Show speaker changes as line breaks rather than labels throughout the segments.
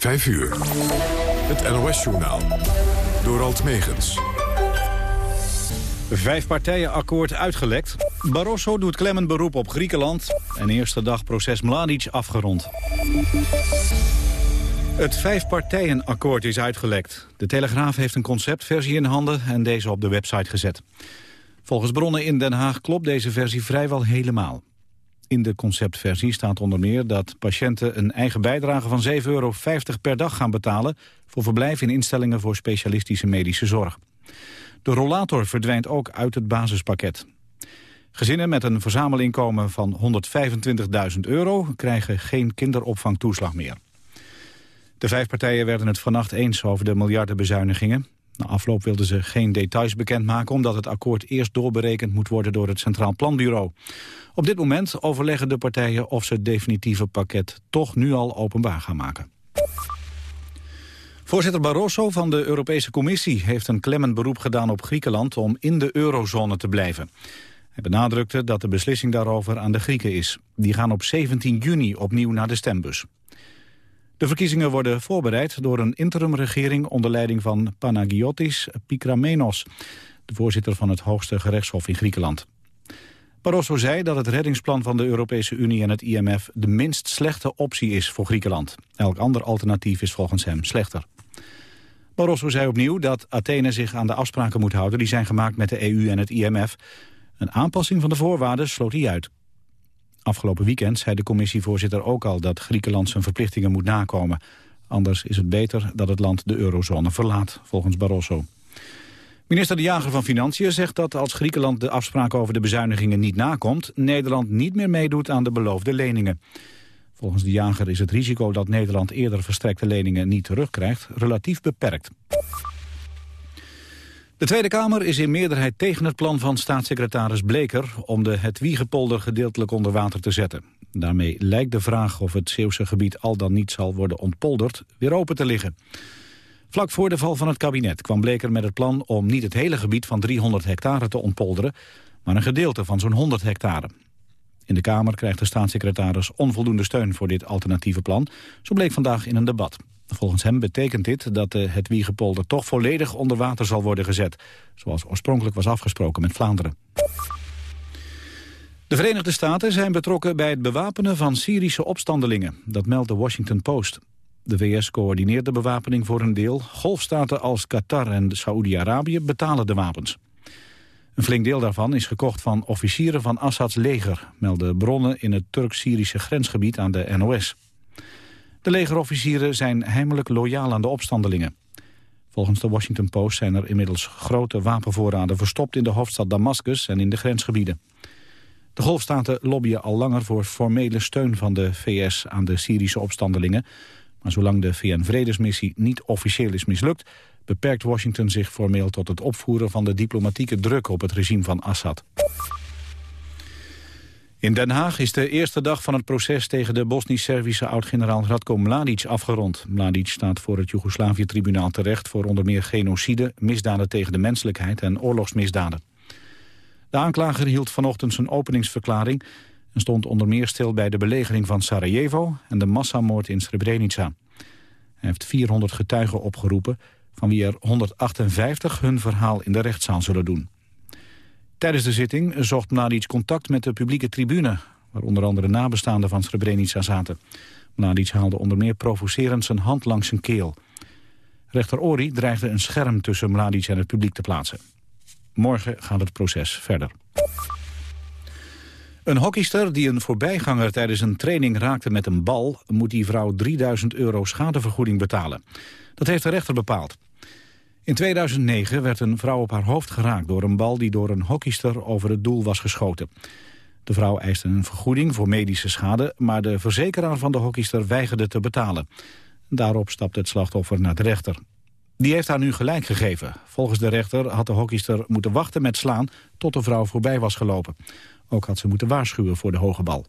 5 uur. Het NOS-journaal. Door Alt Megens.
Vijf partijen akkoord uitgelekt. Barroso doet klemmend beroep op Griekenland. En eerste dag proces Mladic afgerond. Het vijfpartijenakkoord is uitgelekt. De Telegraaf heeft een conceptversie in handen en deze op de website gezet. Volgens bronnen in Den Haag klopt deze versie vrijwel helemaal. In de conceptversie staat onder meer dat patiënten een eigen bijdrage van 7,50 euro per dag gaan betalen voor verblijf in instellingen voor specialistische medische zorg. De rollator verdwijnt ook uit het basispakket. Gezinnen met een verzamelinkomen van 125.000 euro krijgen geen kinderopvangtoeslag meer. De vijf partijen werden het vannacht eens over de miljardenbezuinigingen. Na afloop wilden ze geen details bekendmaken... omdat het akkoord eerst doorberekend moet worden door het Centraal Planbureau. Op dit moment overleggen de partijen of ze het definitieve pakket... toch nu al openbaar gaan maken. Voorzitter Barroso van de Europese Commissie heeft een klemmend beroep gedaan op Griekenland om in de eurozone te blijven. Hij benadrukte dat de beslissing daarover aan de Grieken is. Die gaan op 17 juni opnieuw naar de stembus. De verkiezingen worden voorbereid door een interimregering onder leiding van Panagiotis Pikramenos, de voorzitter van het hoogste gerechtshof in Griekenland. Barroso zei dat het reddingsplan van de Europese Unie en het IMF de minst slechte optie is voor Griekenland. Elk ander alternatief is volgens hem slechter. Barroso zei opnieuw dat Athene zich aan de afspraken moet houden die zijn gemaakt met de EU en het IMF. Een aanpassing van de voorwaarden sloot hij uit. Afgelopen weekend zei de commissievoorzitter ook al dat Griekenland zijn verplichtingen moet nakomen. Anders is het beter dat het land de eurozone verlaat, volgens Barroso. Minister De Jager van Financiën zegt dat als Griekenland de afspraken over de bezuinigingen niet nakomt, Nederland niet meer meedoet aan de beloofde leningen. Volgens De Jager is het risico dat Nederland eerder verstrekte leningen niet terugkrijgt relatief beperkt. De Tweede Kamer is in meerderheid tegen het plan van staatssecretaris Bleker... om de het Wiegepolder gedeeltelijk onder water te zetten. Daarmee lijkt de vraag of het Zeeuwse gebied al dan niet zal worden ontpolderd... weer open te liggen. Vlak voor de val van het kabinet kwam Bleker met het plan om niet het hele gebied van 300 hectare te ontpolderen, maar een gedeelte van zo'n 100 hectare. In de Kamer krijgt de staatssecretaris onvoldoende steun voor dit alternatieve plan. Zo bleek vandaag in een debat. Volgens hem betekent dit dat de het Wiegepolder toch volledig onder water zal worden gezet. Zoals oorspronkelijk was afgesproken met Vlaanderen. De Verenigde Staten zijn betrokken bij het bewapenen van Syrische opstandelingen. Dat meldt de Washington Post. De VS coördineert de bewapening voor een deel. Golfstaten als Qatar en Saoedi-Arabië betalen de wapens. Een flink deel daarvan is gekocht van officieren van Assads leger... melden bronnen in het Turk-Syrische grensgebied aan de NOS. De legerofficieren zijn heimelijk loyaal aan de opstandelingen. Volgens de Washington Post zijn er inmiddels grote wapenvoorraden verstopt in de hoofdstad Damascus en in de grensgebieden. De golfstaten lobbyen al langer voor formele steun van de VS aan de Syrische opstandelingen. Maar zolang de VN-vredesmissie niet officieel is mislukt... beperkt Washington zich formeel tot het opvoeren van de diplomatieke druk op het regime van Assad. In Den Haag is de eerste dag van het proces tegen de Bosnisch-Servische oud-generaal Radko Mladic afgerond. Mladic staat voor het Joegoslavië-tribunaal terecht voor onder meer genocide, misdaden tegen de menselijkheid en oorlogsmisdaden. De aanklager hield vanochtend zijn openingsverklaring en stond onder meer stil bij de belegering van Sarajevo en de massamoord in Srebrenica. Hij heeft 400 getuigen opgeroepen, van wie er 158 hun verhaal in de rechtszaal zullen doen. Tijdens de zitting zocht Mladic contact met de publieke tribune... waar onder andere nabestaanden van Srebrenica zaten. Mladic haalde onder meer provocerend zijn hand langs zijn keel. Rechter Ori dreigde een scherm tussen Mladic en het publiek te plaatsen. Morgen gaat het proces verder. Een hockeyster die een voorbijganger tijdens een training raakte met een bal... moet die vrouw 3000 euro schadevergoeding betalen. Dat heeft de rechter bepaald. In 2009 werd een vrouw op haar hoofd geraakt door een bal die door een hockeyster over het doel was geschoten. De vrouw eiste een vergoeding voor medische schade, maar de verzekeraar van de hockeyster weigerde te betalen. Daarop stapte het slachtoffer naar de rechter. Die heeft haar nu gelijk gegeven. Volgens de rechter had de hockeyster moeten wachten met slaan tot de vrouw voorbij was gelopen. Ook had ze moeten waarschuwen voor de hoge bal.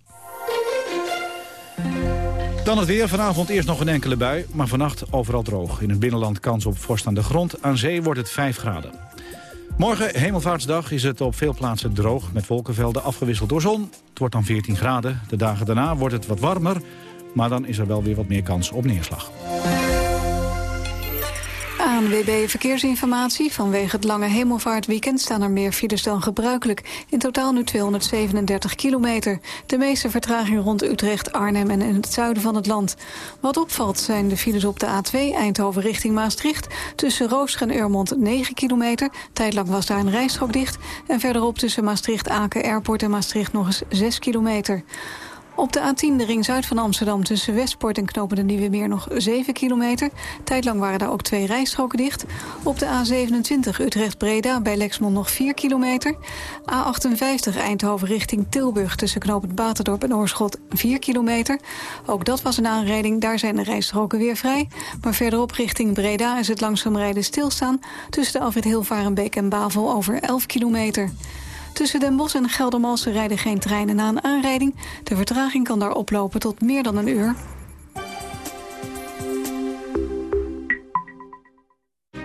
Dan het weer. Vanavond eerst nog een enkele bui, maar vannacht overal droog. In het binnenland kans op vorst aan de grond. Aan zee wordt het 5 graden. Morgen, hemelvaartsdag, is het op veel plaatsen droog... met wolkenvelden afgewisseld door zon. Het wordt dan 14 graden. De dagen daarna wordt het wat warmer... maar dan is er wel weer wat meer kans op neerslag.
ANWB Verkeersinformatie. Vanwege het lange hemelvaartweekend staan er meer files dan gebruikelijk. In totaal nu 237 kilometer. De meeste vertraging rond Utrecht, Arnhem en in het zuiden van het land. Wat opvalt zijn de files op de A2 Eindhoven richting Maastricht. Tussen Rooster en Urmond 9 kilometer. Tijdlang was daar een rijstrook dicht. En verderop tussen Maastricht-Aken Airport en Maastricht nog eens 6 kilometer. Op de A10, de ring zuid van Amsterdam, tussen Westpoort en Knopen de Nieuwe Meer nog 7 kilometer. Tijdlang waren daar ook twee rijstroken dicht. Op de A27 Utrecht-Breda bij Lexmond nog 4 kilometer. A58 Eindhoven richting Tilburg tussen Knopend Baterdorp en Oorschot 4 kilometer. Ook dat was een aanrijding, daar zijn de rijstroken weer vrij. Maar verderop richting Breda is het langzaam rijden stilstaan... tussen de Alfred Hilvarenbeek en Bavel over 11 kilometer. Tussen Den Bosch en Geldermalsen rijden geen treinen na een aanrijding. De vertraging kan daar oplopen tot meer dan een uur.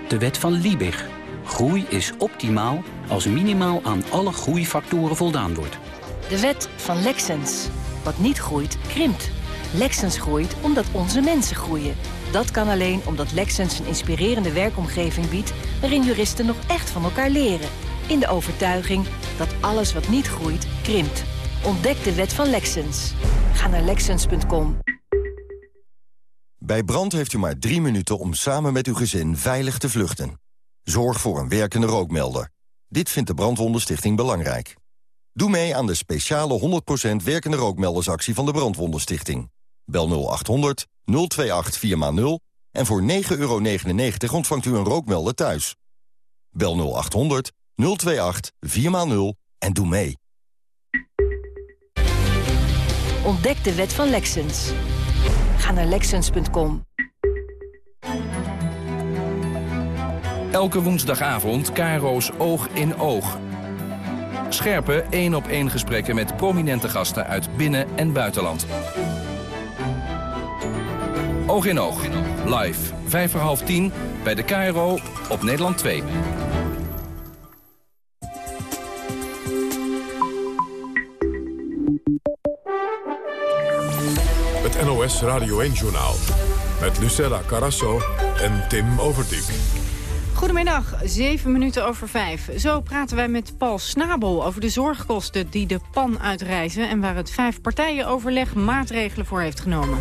De wet van Liebig. Groei is optimaal als minimaal aan alle groeifactoren voldaan wordt.
De wet van Lexens. Wat niet groeit, krimpt. Lexens groeit omdat onze mensen groeien. Dat kan alleen omdat Lexens een inspirerende werkomgeving biedt... waarin juristen nog echt van elkaar leren in de overtuiging dat alles wat niet groeit, krimpt. Ontdek de wet van Lexens. Ga naar Lexens.com.
Bij brand heeft u maar drie minuten om samen met uw gezin veilig te vluchten. Zorg voor een werkende rookmelder. Dit vindt de Brandwondenstichting belangrijk. Doe mee aan de speciale 100% werkende rookmeldersactie van de Brandwondenstichting. Bel 0800 028 4x0 en voor 9,99 ontvangt u een rookmelder thuis. Bel 0800 028 4x0 en doe mee.
Ontdek de wet van Lexens. Ga naar Lexens.com.
Elke woensdagavond Caro's Oog in Oog. Scherpe één-op-één gesprekken met prominente gasten uit binnen- en buitenland. Oog in Oog. Live. Vijf voor half tien bij de KRO op Nederland 2.
NOS Radio 1-journaal. Met Lucella Carasso en Tim Overdijk.
Goedemiddag, 7 minuten over 5. Zo praten wij met Paul Snabel over de zorgkosten die de pan uitreizen... en waar het vijf partijen overleg maatregelen voor heeft genomen.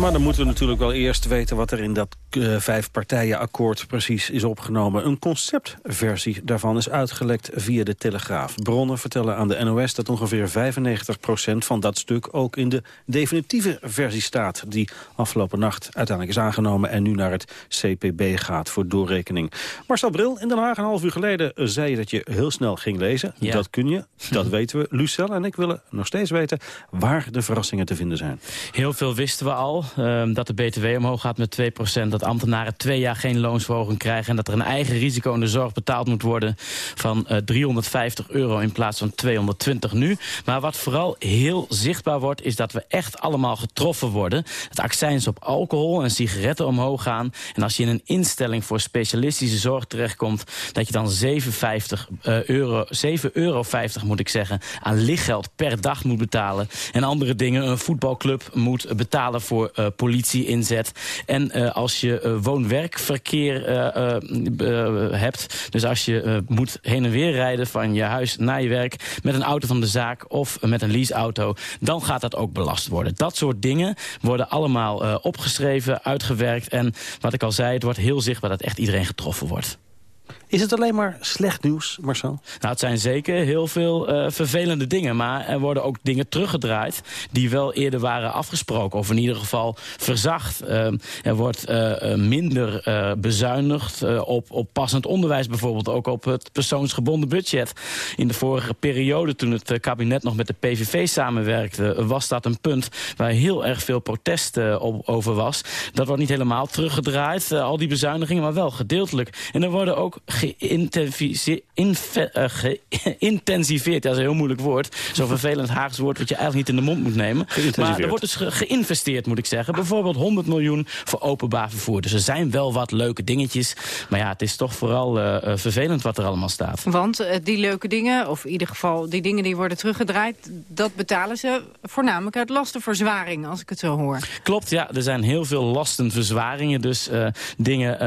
Maar dan moeten we natuurlijk wel eerst weten wat er in dat uh, vijf partijen akkoord precies is opgenomen. Een conceptversie daarvan is uitgelekt via de Telegraaf. Bronnen vertellen aan de NOS dat ongeveer 95% van dat stuk ook in de definitieve versie staat. Die afgelopen nacht uiteindelijk is aangenomen en nu naar het CPB gaat voor doorrekening. Marcel Bril, in Den Haag een half uur geleden zei je dat je heel snel ging lezen. Ja. Dat kun je, dat weten we. Lucelle en ik willen nog steeds weten waar de verrassingen te vinden zijn.
Heel veel wisten we al. Ehm, dat de BTW omhoog gaat met 2%, dat ambtenaren twee jaar geen loonsverhoging krijgen... en dat er een eigen risico in de zorg betaald moet worden van 350 eh, euro in plaats van 220 nu. Maar wat vooral heel zichtbaar wordt, is dat we echt allemaal getroffen worden. Het accijns op alcohol en sigaretten omhoog gaan. En als je in een instelling voor specialistische zorg terechtkomt... dat je dan 7,50 uh, euro, 7,50 euro moet ik zeggen, aan lichtgeld per dag moet betalen. En andere dingen, een voetbalclub moet betalen voor politie inzet. En uh, als je uh, woon-werkverkeer hebt, dus als je moet heen en weer rijden van je huis naar je werk met een auto van de zaak of met een leaseauto, dan gaat dat ook belast worden. Dat soort dingen worden allemaal opgeschreven, uitgewerkt en wat ik al zei, het wordt heel zichtbaar dat echt iedereen getroffen wordt.
Is het alleen maar slecht nieuws, Marcel?
Nou, het zijn zeker heel veel uh, vervelende dingen. Maar er worden ook dingen teruggedraaid die wel eerder waren afgesproken. Of in ieder geval verzacht. Uh, er wordt uh, minder bezuinigd op, op passend onderwijs bijvoorbeeld. Ook op het persoonsgebonden budget. In de vorige periode, toen het kabinet nog met de PVV samenwerkte... was dat een punt waar heel erg veel protest over was. Dat wordt niet helemaal teruggedraaid, al die bezuinigingen, maar wel gedeeltelijk. En er worden ook geïntensiveerd. Dat is een heel moeilijk woord. Zo'n vervelend Haags woord wat je eigenlijk niet in de mond moet nemen. Maar er wordt dus geïnvesteerd, moet ik zeggen. Bijvoorbeeld 100 miljoen voor openbaar vervoer. Dus er zijn wel wat leuke dingetjes. Maar ja, het is toch vooral vervelend wat er allemaal staat.
Want die leuke dingen, of in ieder geval die dingen die worden teruggedraaid... dat betalen ze voornamelijk uit lastenverzwaring, als ik het zo hoor.
Klopt, ja. Er zijn heel veel lastenverzwaringen. Dus uh, dingen,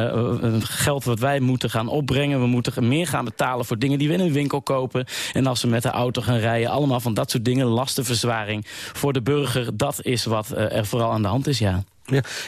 uh, geld wat wij moeten gaan opbrengen. We moeten meer gaan betalen voor dingen die we in een winkel kopen. En als we met de auto gaan rijden. Allemaal van dat soort dingen. Lastenverzwaring voor de burger. Dat is wat er vooral aan de hand is, ja.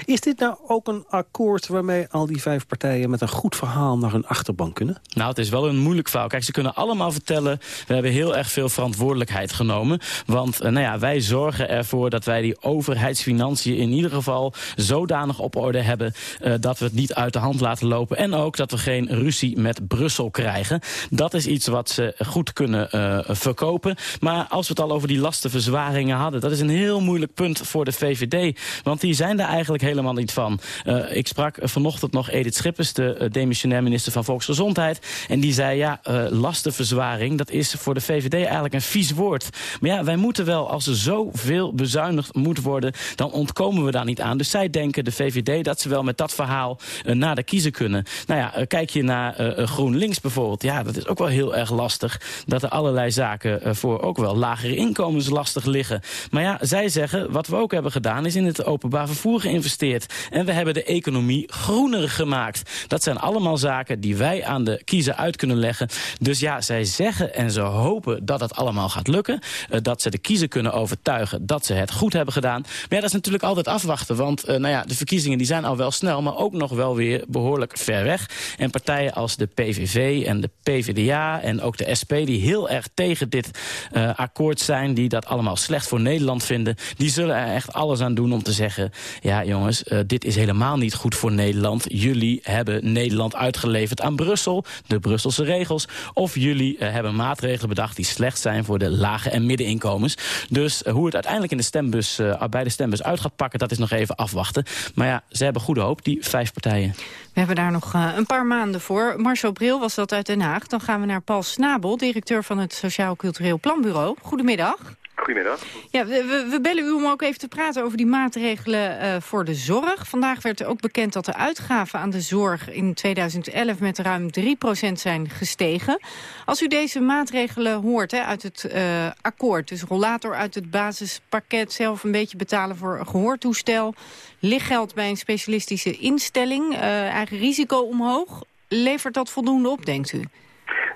Is dit nou ook een akkoord waarmee al die vijf partijen... met een goed verhaal naar hun achterban kunnen?
Nou, het is wel een moeilijk verhaal. Kijk, ze kunnen allemaal vertellen... we hebben heel erg veel verantwoordelijkheid genomen. Want uh, nou ja, wij zorgen ervoor dat wij die overheidsfinanciën... in ieder geval zodanig op orde hebben... Uh, dat we het niet uit de hand laten lopen. En ook dat we geen ruzie met Brussel krijgen. Dat is iets wat ze goed kunnen uh, verkopen. Maar als we het al over die lastenverzwaringen hadden... dat is een heel moeilijk punt voor de VVD. Want die zijn daar eigenlijk helemaal niet van. Uh, ik sprak vanochtend nog Edith Schippers, de uh, demissionair minister van Volksgezondheid. En die zei, ja, uh, lastenverzwaring, dat is voor de VVD eigenlijk een vies woord. Maar ja, wij moeten wel, als er zoveel bezuinigd moet worden... dan ontkomen we daar niet aan. Dus zij denken, de VVD, dat ze wel met dat verhaal naar de kiezer kunnen. Nou ja, kijk je naar GroenLinks bijvoorbeeld. Ja, dat is ook wel heel erg lastig. Dat er allerlei zaken voor ook wel lagere inkomens lastig liggen. Maar ja, zij zeggen, wat we ook hebben gedaan... is in het openbaar vervoer geïnvesteerd. En we hebben de economie groener gemaakt. Dat zijn allemaal zaken die wij aan de kiezer uit kunnen leggen. Dus ja, zij zeggen en ze hopen dat het allemaal gaat lukken. Uh, dat ze de kiezer kunnen overtuigen dat ze het goed hebben gedaan. Maar ja, dat is natuurlijk altijd afwachten. Want uh, nou ja, de verkiezingen die zijn al wel snel, maar ook nog wel weer behoorlijk ver weg. En partijen als de PVV en de PvdA en ook de SP... die heel erg tegen dit uh, akkoord zijn, die dat allemaal slecht voor Nederland vinden... die zullen er echt alles aan doen om te zeggen ja jongens, uh, dit is helemaal niet goed voor Nederland. Jullie hebben Nederland uitgeleverd aan Brussel, de Brusselse regels. Of jullie uh, hebben maatregelen bedacht die slecht zijn voor de lage en middeninkomens. Dus uh, hoe het uiteindelijk in de stembus, bij de stembus uit gaat pakken, dat is nog even afwachten. Maar ja, ze hebben goede hoop, die vijf partijen.
We hebben daar nog een paar maanden voor. Marcel Bril was dat uit Den Haag. Dan gaan we naar Paul Snabel, directeur van het Sociaal Cultureel Planbureau. Goedemiddag.
Goedemiddag.
Ja, we, bellen u om ook even te praten over die maatregelen uh, voor de zorg. Vandaag werd er ook bekend dat de uitgaven aan de zorg in 2011 met ruim 3% zijn gestegen. Als u deze maatregelen hoort hè, uit het uh, akkoord, dus rollator uit het basispakket, zelf een beetje betalen voor een gehoortoestel, lichtgeld bij een specialistische instelling, uh, eigen risico omhoog, levert dat voldoende op, denkt u?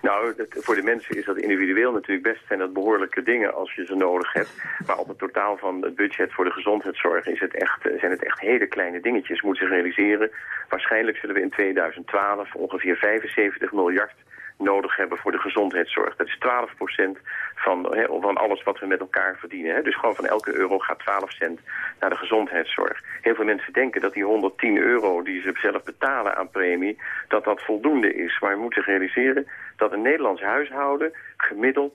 Nou, voor de mensen is dat individueel natuurlijk best zijn dat behoorlijke dingen als je ze nodig hebt. Maar op het totaal van het budget voor de gezondheidszorg is het echt, zijn het echt hele kleine dingetjes. Moet zich realiseren. Waarschijnlijk zullen we in 2012 ongeveer 75 miljard nodig hebben voor de gezondheidszorg. Dat is 12 van, van alles wat we met elkaar verdienen. Dus gewoon van elke euro gaat 12 cent naar de gezondheidszorg. Heel veel mensen denken dat die 110 euro die ze zelf betalen aan premie, dat dat voldoende is. Maar je moet zich realiseren dat een Nederlands huishouden gemiddeld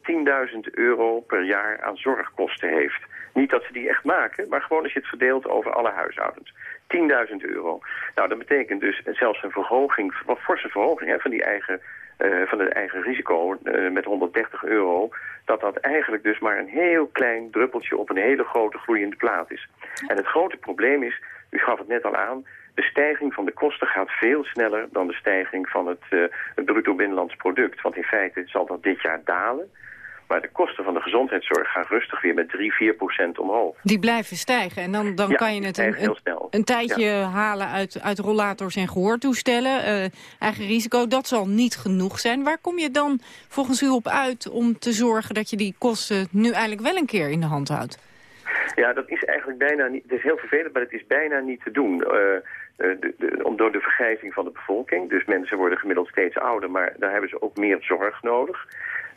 10.000 euro per jaar aan zorgkosten heeft. Niet dat ze die echt maken, maar gewoon als je het verdeelt over alle huishoudens. 10.000 euro. Nou, dat betekent dus zelfs een verhoging, een forse verhoging hè, van die eigen uh, van het eigen risico uh, met 130 euro... dat dat eigenlijk dus maar een heel klein druppeltje op een hele grote groeiende plaat is. En het grote probleem is, u gaf het net al aan... de stijging van de kosten gaat veel sneller dan de stijging van het, uh, het bruto binnenlands product. Want in feite zal dat dit jaar dalen... Maar de kosten van de gezondheidszorg gaan rustig weer met 3, 4 procent omhoog.
Die blijven stijgen en dan, dan
ja,
kan je het een, een, een tijdje ja. halen uit, uit rollators en gehoortoestellen. Uh, eigen risico, dat zal niet genoeg zijn. Waar kom je dan volgens u op uit om te zorgen dat je die kosten nu eigenlijk wel een keer in de hand houdt?
Ja, dat is eigenlijk bijna niet, het is heel vervelend, maar het is bijna niet te doen. Uh, de, de, om door de vergrijzing van de bevolking. Dus mensen worden gemiddeld steeds ouder, maar daar hebben ze ook meer zorg nodig.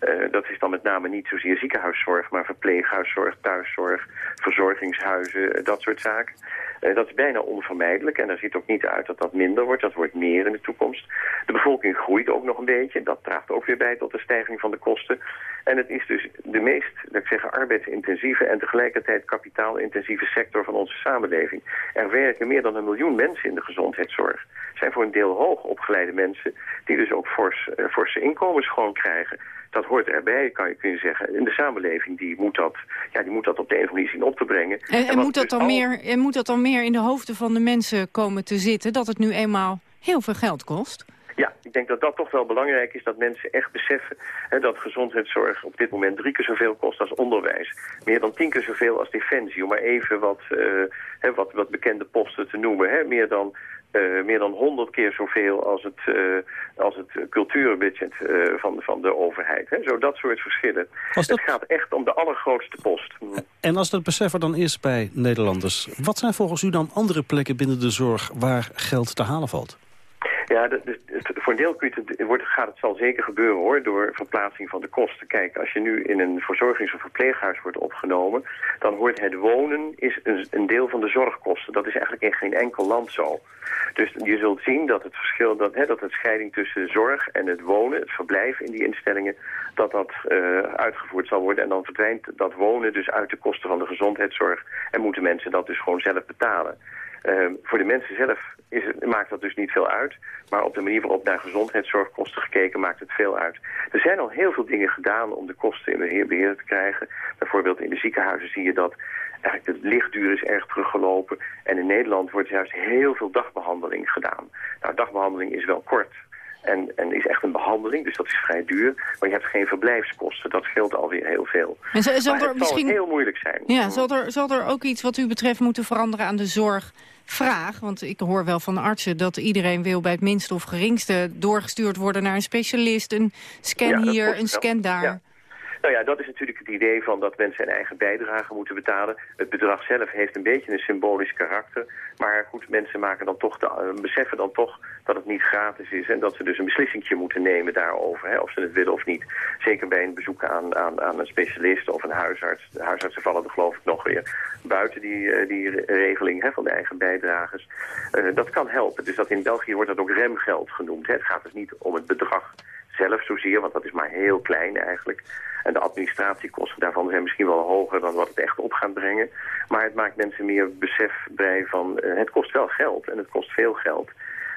Uh, dat is dan met name niet zozeer ziekenhuiszorg, maar verpleeghuiszorg, thuiszorg, verzorgingshuizen, dat soort zaken. Uh, dat is bijna onvermijdelijk en daar ziet ook niet uit dat dat minder wordt. Dat wordt meer in de toekomst. De bevolking groeit ook nog een beetje. Dat draagt ook weer bij tot de stijging van de kosten. En het is dus de meest, dat ik zeggen, arbeidsintensieve en tegelijkertijd kapitaalintensieve sector van onze samenleving. Er werken meer dan een miljoen mensen in de gezondheidszorg. Het zijn voor een deel hoog opgeleide mensen die dus ook fors, uh, forse inkomens gewoon krijgen dat hoort erbij, kan je, kun je zeggen. En de samenleving die moet, dat, ja, die moet dat op de een of andere manier zien op te brengen.
En, en, en moet, dat dus dan meer, en moet dat dan meer in de hoofden van de mensen komen te zitten... dat het nu eenmaal heel veel geld kost?
Ja, ik denk dat dat toch wel belangrijk is, dat mensen echt beseffen hè, dat gezondheidszorg op dit moment drie keer zoveel kost als onderwijs. Meer dan tien keer zoveel als defensie, om maar even wat, uh, hè, wat, wat bekende posten te noemen. Hè. Meer dan uh, meer dan honderd keer zoveel als het, uh, als het cultuurbudget uh, van, van de overheid. Hè. Zo dat soort verschillen. Dat... Het gaat echt om de allergrootste post.
En als dat beseffen dan is bij Nederlanders... wat zijn volgens u dan andere plekken binnen de zorg waar geld te halen valt?
Ja, de, voor een kun je het, wordt, gaat het zal zeker gebeuren hoor, door verplaatsing van de kosten. Kijk, als je nu in een verzorgings- of verpleeghuis wordt opgenomen, dan hoort het wonen is een, deel van de zorgkosten. Dat is eigenlijk in geen enkel land zo. Dus je zult zien dat het verschil, dat, hè, dat het scheiding tussen zorg en het wonen, het verblijf in die instellingen, dat dat uh, uitgevoerd zal worden. En dan verdwijnt dat wonen dus uit de kosten van de gezondheidszorg en moeten mensen dat dus gewoon zelf betalen. Uh, voor de mensen zelf is het, maakt dat dus niet veel uit. Maar op de manier waarop naar gezondheidszorgkosten gekeken maakt het veel uit. Er zijn al heel veel dingen gedaan om de kosten in beheer, te krijgen. Bijvoorbeeld in de ziekenhuizen zie je dat eigenlijk de lichtduur is erg teruggelopen. En in Nederland wordt juist heel veel dagbehandeling gedaan. Nou, dagbehandeling is wel kort. En, en is echt een behandeling, dus dat is vrij duur. Maar je hebt geen verblijfskosten, dat scheelt alweer heel veel.
En zal, zal
het
misschien...
zal heel moeilijk zijn.
Ja, zal er, zal er ook iets wat u betreft moeten veranderen aan de zorgvraag? Want ik hoor wel van de artsen dat iedereen wil bij het minste of geringste... doorgestuurd worden naar een specialist, een scan
Ja,
hier, een scan daar.
Ja. Nou ja, dat is natuurlijk het idee van dat mensen een eigen bijdrage moeten betalen. Het bedrag zelf heeft een beetje een symbolisch karakter. Maar goed, mensen maken dan toch de, eh, beseffen dan toch dat het niet gratis is. En dat ze dus een beslissingje moeten nemen daarover. Hè, of ze het willen of niet. Zeker bij een bezoek aan, aan, aan een specialist of een huisarts. De huisartsen vallen er geloof ik nog weer buiten die, eh, die re- regeling hè, van de eigen bijdrages. Eh, dat kan helpen. Dus dat in België wordt dat ook remgeld genoemd. Hè. Het gaat dus niet om het bedrag zelf zozeer, want dat is maar heel klein eigenlijk. En de administratiekosten daarvan zijn misschien wel hoger dan wat het echt op gaat brengen. Maar het maakt mensen meer besef bij van eh, het kost wel geld en het kost veel geld.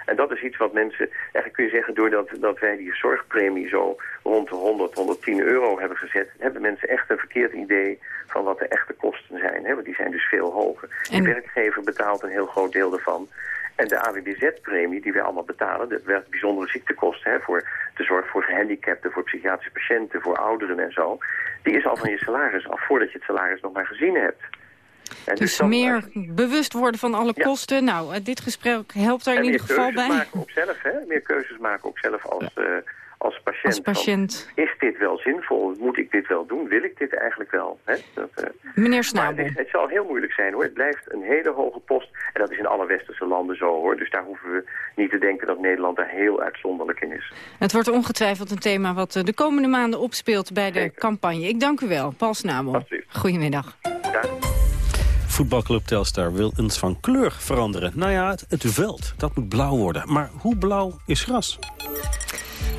En dat is iets wat mensen, eigenlijk kun je zeggen, doordat dat wij die zorgpremie zo rond de 100, 110 euro hebben gezet, hebben mensen echt een verkeerd idee van wat de echte kosten zijn. Hè? Want die zijn dus veel hoger.
En-
De werkgever betaalt een heel groot deel daarvan. En de AWBZ-premie die wij allemaal betalen, de wer- bijzondere ziektekosten hè, voor de zorg voor gehandicapten, voor psychiatrische patiënten, voor ouderen en zo, die is al van je salaris af voordat je het salaris nog maar gezien hebt. En
Dus meer bewust worden van alle
Ja.
kosten. Nou, eh, dit gesprek helpt daar
en
in
meer
ieder geval
keuzes
bij.
maken ook zelf, hè? Meer keuzes maken ook zelf als, eh, als patiënt.
Als
Van,
patiënt.
is dit wel zinvol? Moet ik dit wel doen? Wil ik dit eigenlijk wel? Hè? Dat, eh,
Meneer
het,
Snabel.
het zal heel moeilijk zijn hoor. Het blijft een hele hoge post. En dat is in alle westerse landen zo hoor. Dus daar hoeven we niet te denken dat Nederland daar heel uitzonderlijk in is.
Het wordt ongetwijfeld een thema wat eh, de komende maanden opspeelt bij de
Zeker.
campagne. Ik dank u wel, Paul Snabel. Goedemiddag.
Ja?
Voetbalclub Telstar wil eens van kleur veranderen. Nou ja, het, het veld, dat moet blauw worden. Maar hoe blauw is gras?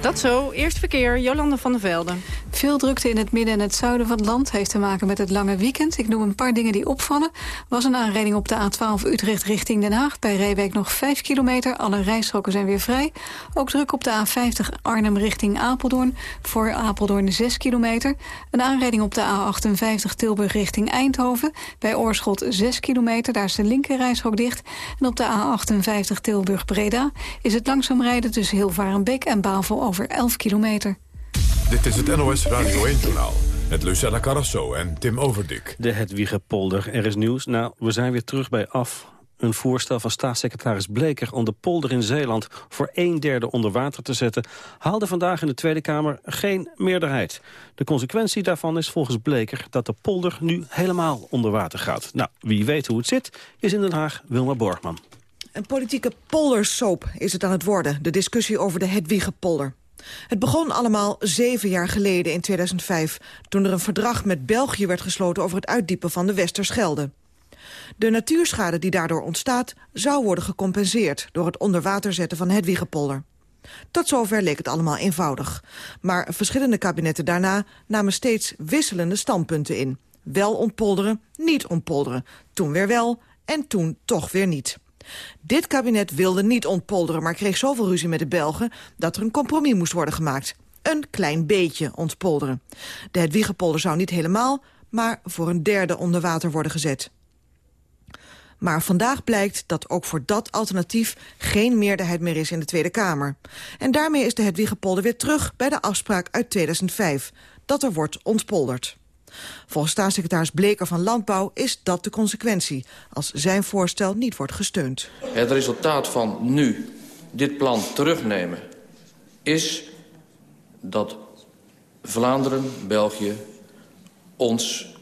Dat zo. Eerst verkeer, Jolande van der Velde.
Veel drukte in het midden en het zuiden van het land heeft te maken met het lange weekend. Ik noem een paar dingen die opvallen. Was een aanrijding op de A12 Utrecht richting Den Haag. Bij Rijwijk nog 5 kilometer. Alle rijstroken zijn weer vrij. Ook druk op de A50 Arnhem richting Apeldoorn. Voor Apeldoorn 6 kilometer. Een aanrijding op de A58 Tilburg richting Eindhoven. Bij Oorschot 6 kilometer. Daar is de linker rijstrook dicht. En op de A58 Tilburg Breda is het langzaam rijden tussen Hilvarenbeek en Bavel over 11 kilometer.
Dit is het NOS Radio 1-journaal. Met Lucella Carrasso en Tim Overdik.
De Hedwige-polder. Er is nieuws. Nou, we zijn weer terug bij af. Een voorstel van staatssecretaris Bleker om de polder in Zeeland voor een derde onder water te zetten, haalde vandaag in de Tweede Kamer geen meerderheid. De consequentie daarvan is volgens Bleker dat de polder nu helemaal onder water gaat. Nou, wie weet hoe het zit, is in Den Haag Wilma Borgman.
Een politieke poldersoap is het aan het worden, de discussie over de Hedwige-polder. Het begon allemaal zeven jaar geleden in 2005... toen er een verdrag met België werd gesloten over het uitdiepen van de Westerschelde. De natuurschade die daardoor ontstaat zou worden gecompenseerd... door het onder water zetten van Hedwigepolder. Tot zover leek het allemaal eenvoudig. Maar verschillende kabinetten daarna namen steeds wisselende standpunten in. Wel ontpolderen, niet ontpolderen. Toen weer wel en toen toch weer niet. Dit kabinet wilde niet ontpolderen, maar kreeg zoveel ruzie met de Belgen... dat er een compromis moest worden gemaakt. Een klein beetje ontpolderen. De Hedwiegepolder zou niet helemaal, maar voor een derde onder water worden gezet. Maar vandaag blijkt dat ook voor dat alternatief geen meerderheid meer is in de Tweede Kamer. En daarmee is de Hedwiegepolder weer terug bij de afspraak uit 2005, dat er wordt ontpolderd. Volgens staatssecretaris Bleker van Landbouw is dat de consequentie... als zijn voorstel niet wordt gesteund.
Het resultaat van nu dit plan terugnemen... is dat Vlaanderen, België, ons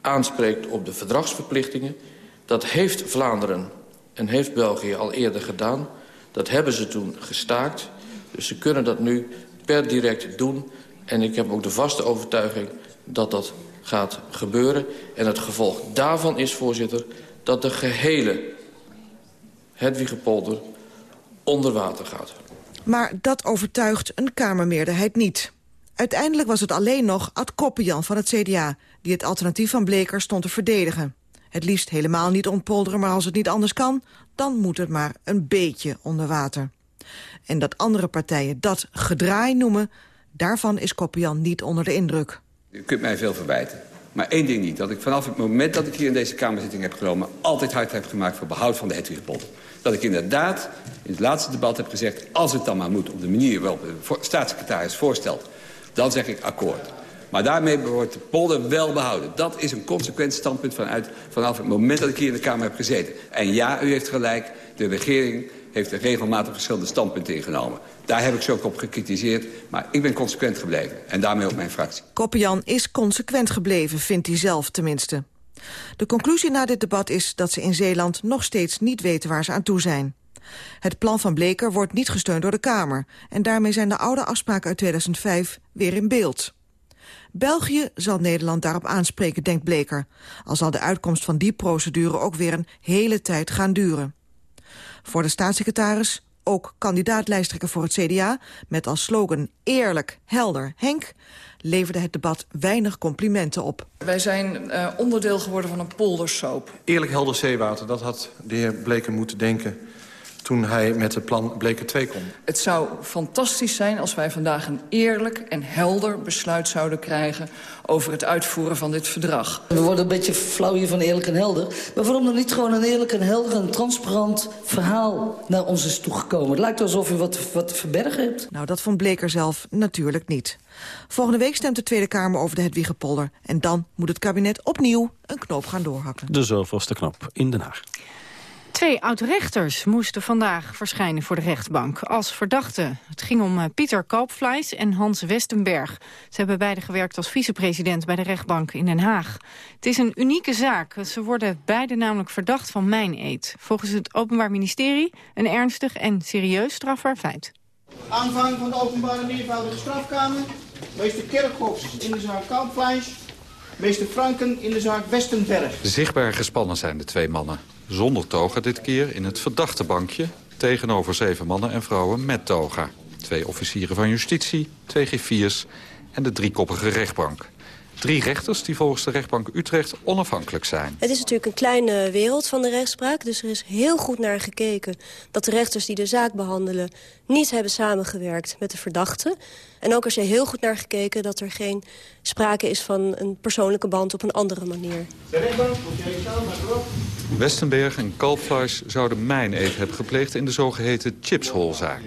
aanspreekt op de verdragsverplichtingen. Dat heeft Vlaanderen en heeft België al eerder gedaan. Dat hebben ze toen gestaakt. Dus ze kunnen dat nu per direct doen. En ik heb ook de vaste overtuiging dat dat gaat gebeuren. En het gevolg daarvan is, voorzitter, dat de gehele Hedwigepolder onder water gaat.
Maar dat overtuigt een Kamermeerderheid niet. Uiteindelijk was het alleen nog Ad Koppenjan van het CDA... die het alternatief van Bleker stond te verdedigen. Het liefst helemaal niet ontpolderen, maar als het niet anders kan... dan moet het maar een beetje onder water. En dat andere partijen dat gedraai noemen... daarvan is Koppenjan niet onder de indruk.
U kunt mij veel verwijten. Maar één ding niet, dat ik vanaf het moment dat ik hier in deze Kamerzitting heb genomen... altijd hard heb gemaakt voor behoud van de Hedwigepolder. Dat ik inderdaad in het laatste debat heb gezegd... als het dan maar moet op de manier waarop de staatssecretaris voorstelt... dan zeg ik akkoord. Maar daarmee wordt de polder wel behouden. Dat is een consequent standpunt vanuit, vanaf het moment dat ik hier in de Kamer heb gezeten. En ja, u heeft gelijk, de regering heeft regelmatig verschillende standpunten ingenomen. Daar heb ik ze ook op gekritiseerd, maar ik ben consequent gebleven. En daarmee ook mijn fractie.
Koppenjan is consequent gebleven, vindt hij zelf tenminste. De conclusie na dit debat is dat ze in Zeeland nog steeds niet weten waar ze aan toe zijn. Het plan van Bleker wordt niet gesteund door de Kamer... en daarmee zijn de oude afspraken uit 2005 weer in beeld. België zal Nederland daarop aanspreken, denkt Bleker. Al zal de uitkomst van die procedure ook weer een hele tijd gaan duren. Voor de staatssecretaris, ook kandidaat-lijsttrekker voor het CDA... met als slogan eerlijk, helder, Henk... leverde het debat weinig complimenten op.
Wij zijn uh, onderdeel geworden van een poldersoap.
Eerlijk, helder zeewater, dat had de heer Bleker moeten denken toen hij met het plan Bleker 2 kon.
Het zou fantastisch zijn als wij vandaag een eerlijk en helder besluit zouden krijgen... over het uitvoeren van dit verdrag.
We worden een beetje flauw hier van eerlijk en helder. Maar waarom dan niet gewoon een eerlijk en helder en transparant verhaal naar ons is toegekomen? Het lijkt alsof u wat, wat te verbergen hebt.
Nou, dat vond Bleker zelf natuurlijk niet. Volgende week stemt de Tweede Kamer over de Hedwiggepolder. En dan moet het kabinet opnieuw een knoop gaan doorhakken.
De zoveelste knop in Den Haag.
Twee oud-rechters moesten vandaag verschijnen voor de rechtbank als verdachten. Het ging om eh, Pieter Kalpfleis en Hans Westenberg. Ze hebben beide gewerkt als vicepresident bij de rechtbank in Den Haag. Het is een unieke zaak. Ze worden beide namelijk verdacht van mijn-eet. Volgens het Openbaar Ministerie een ernstig en serieus strafbaar feit.
Aanvang van de openbare meervoudige strafkamer. Meester Kerkhofs in de zaak Kalpfleis. Meester Franken in de zaak Westenberg.
Zichtbaar gespannen zijn de twee mannen. Zonder toga dit keer in het verdachte bankje... tegenover zeven mannen en vrouwen met toga. Twee officieren van justitie, twee griffiers en de driekoppige rechtbank. Drie rechters die volgens de rechtbank Utrecht onafhankelijk zijn.
Het is natuurlijk een kleine wereld van de rechtspraak. Dus er is heel goed naar gekeken dat de rechters die de zaak behandelen... niet hebben samengewerkt met de verdachte. En ook is er heel goed naar gekeken dat er geen sprake is van een persoonlijke band op een andere manier. De rechtbank,
Westenberg en Kalfleisch zouden mijn-eet hebben gepleegd in de zogeheten Chipshol-zaak.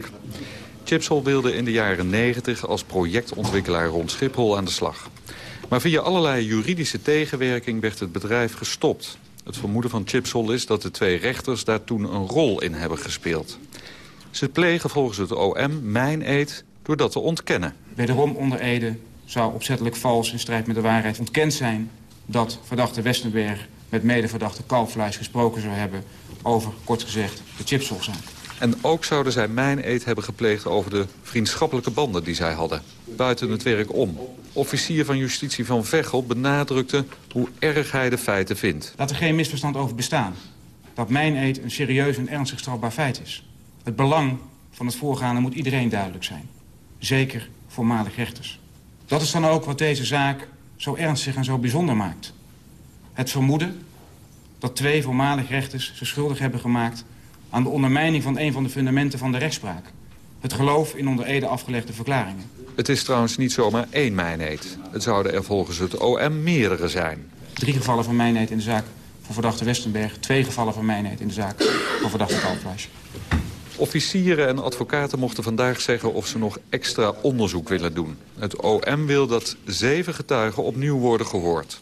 Chipshol wilde in de jaren 90 als projectontwikkelaar rond Schiphol aan de slag. Maar via allerlei juridische tegenwerking werd het bedrijf gestopt. Het vermoeden van Chipsol is dat de twee rechters daar toen een rol in hebben gespeeld. Ze plegen volgens het OM mijn eed door dat te ontkennen.
Wederom onder Ede zou opzettelijk vals in strijd met de waarheid ontkend zijn... dat verdachte Westenberg met medeverdachte Kalfvlees gesproken zou hebben over, kort gezegd, de Chipsol-zaak.
En ook zouden zij mijn eet hebben gepleegd over de vriendschappelijke banden die zij hadden. Buiten het werk om. Officier van justitie van Veghel benadrukte hoe erg hij de feiten vindt.
Dat er geen misverstand over bestaan. Dat mijn eet een serieus en ernstig strafbaar feit is. Het belang van het voorgaande moet iedereen duidelijk zijn. Zeker voormalig rechters. Dat is dan ook wat deze zaak zo ernstig en zo bijzonder maakt. Het vermoeden dat twee voormalig rechters zich schuldig hebben gemaakt... aan de ondermijning van een van de fundamenten van de rechtspraak. Het geloof in onder ede afgelegde verklaringen.
Het is trouwens niet zomaar één mijneet. Het zouden er volgens het OM meerdere zijn.
Drie gevallen van mijneet in de zaak van verdachte Westenberg. Twee gevallen van mijneet in de zaak van verdachte Kalfleisch.
Officieren en advocaten mochten vandaag zeggen of ze nog extra onderzoek willen doen. Het OM wil dat zeven getuigen opnieuw worden gehoord.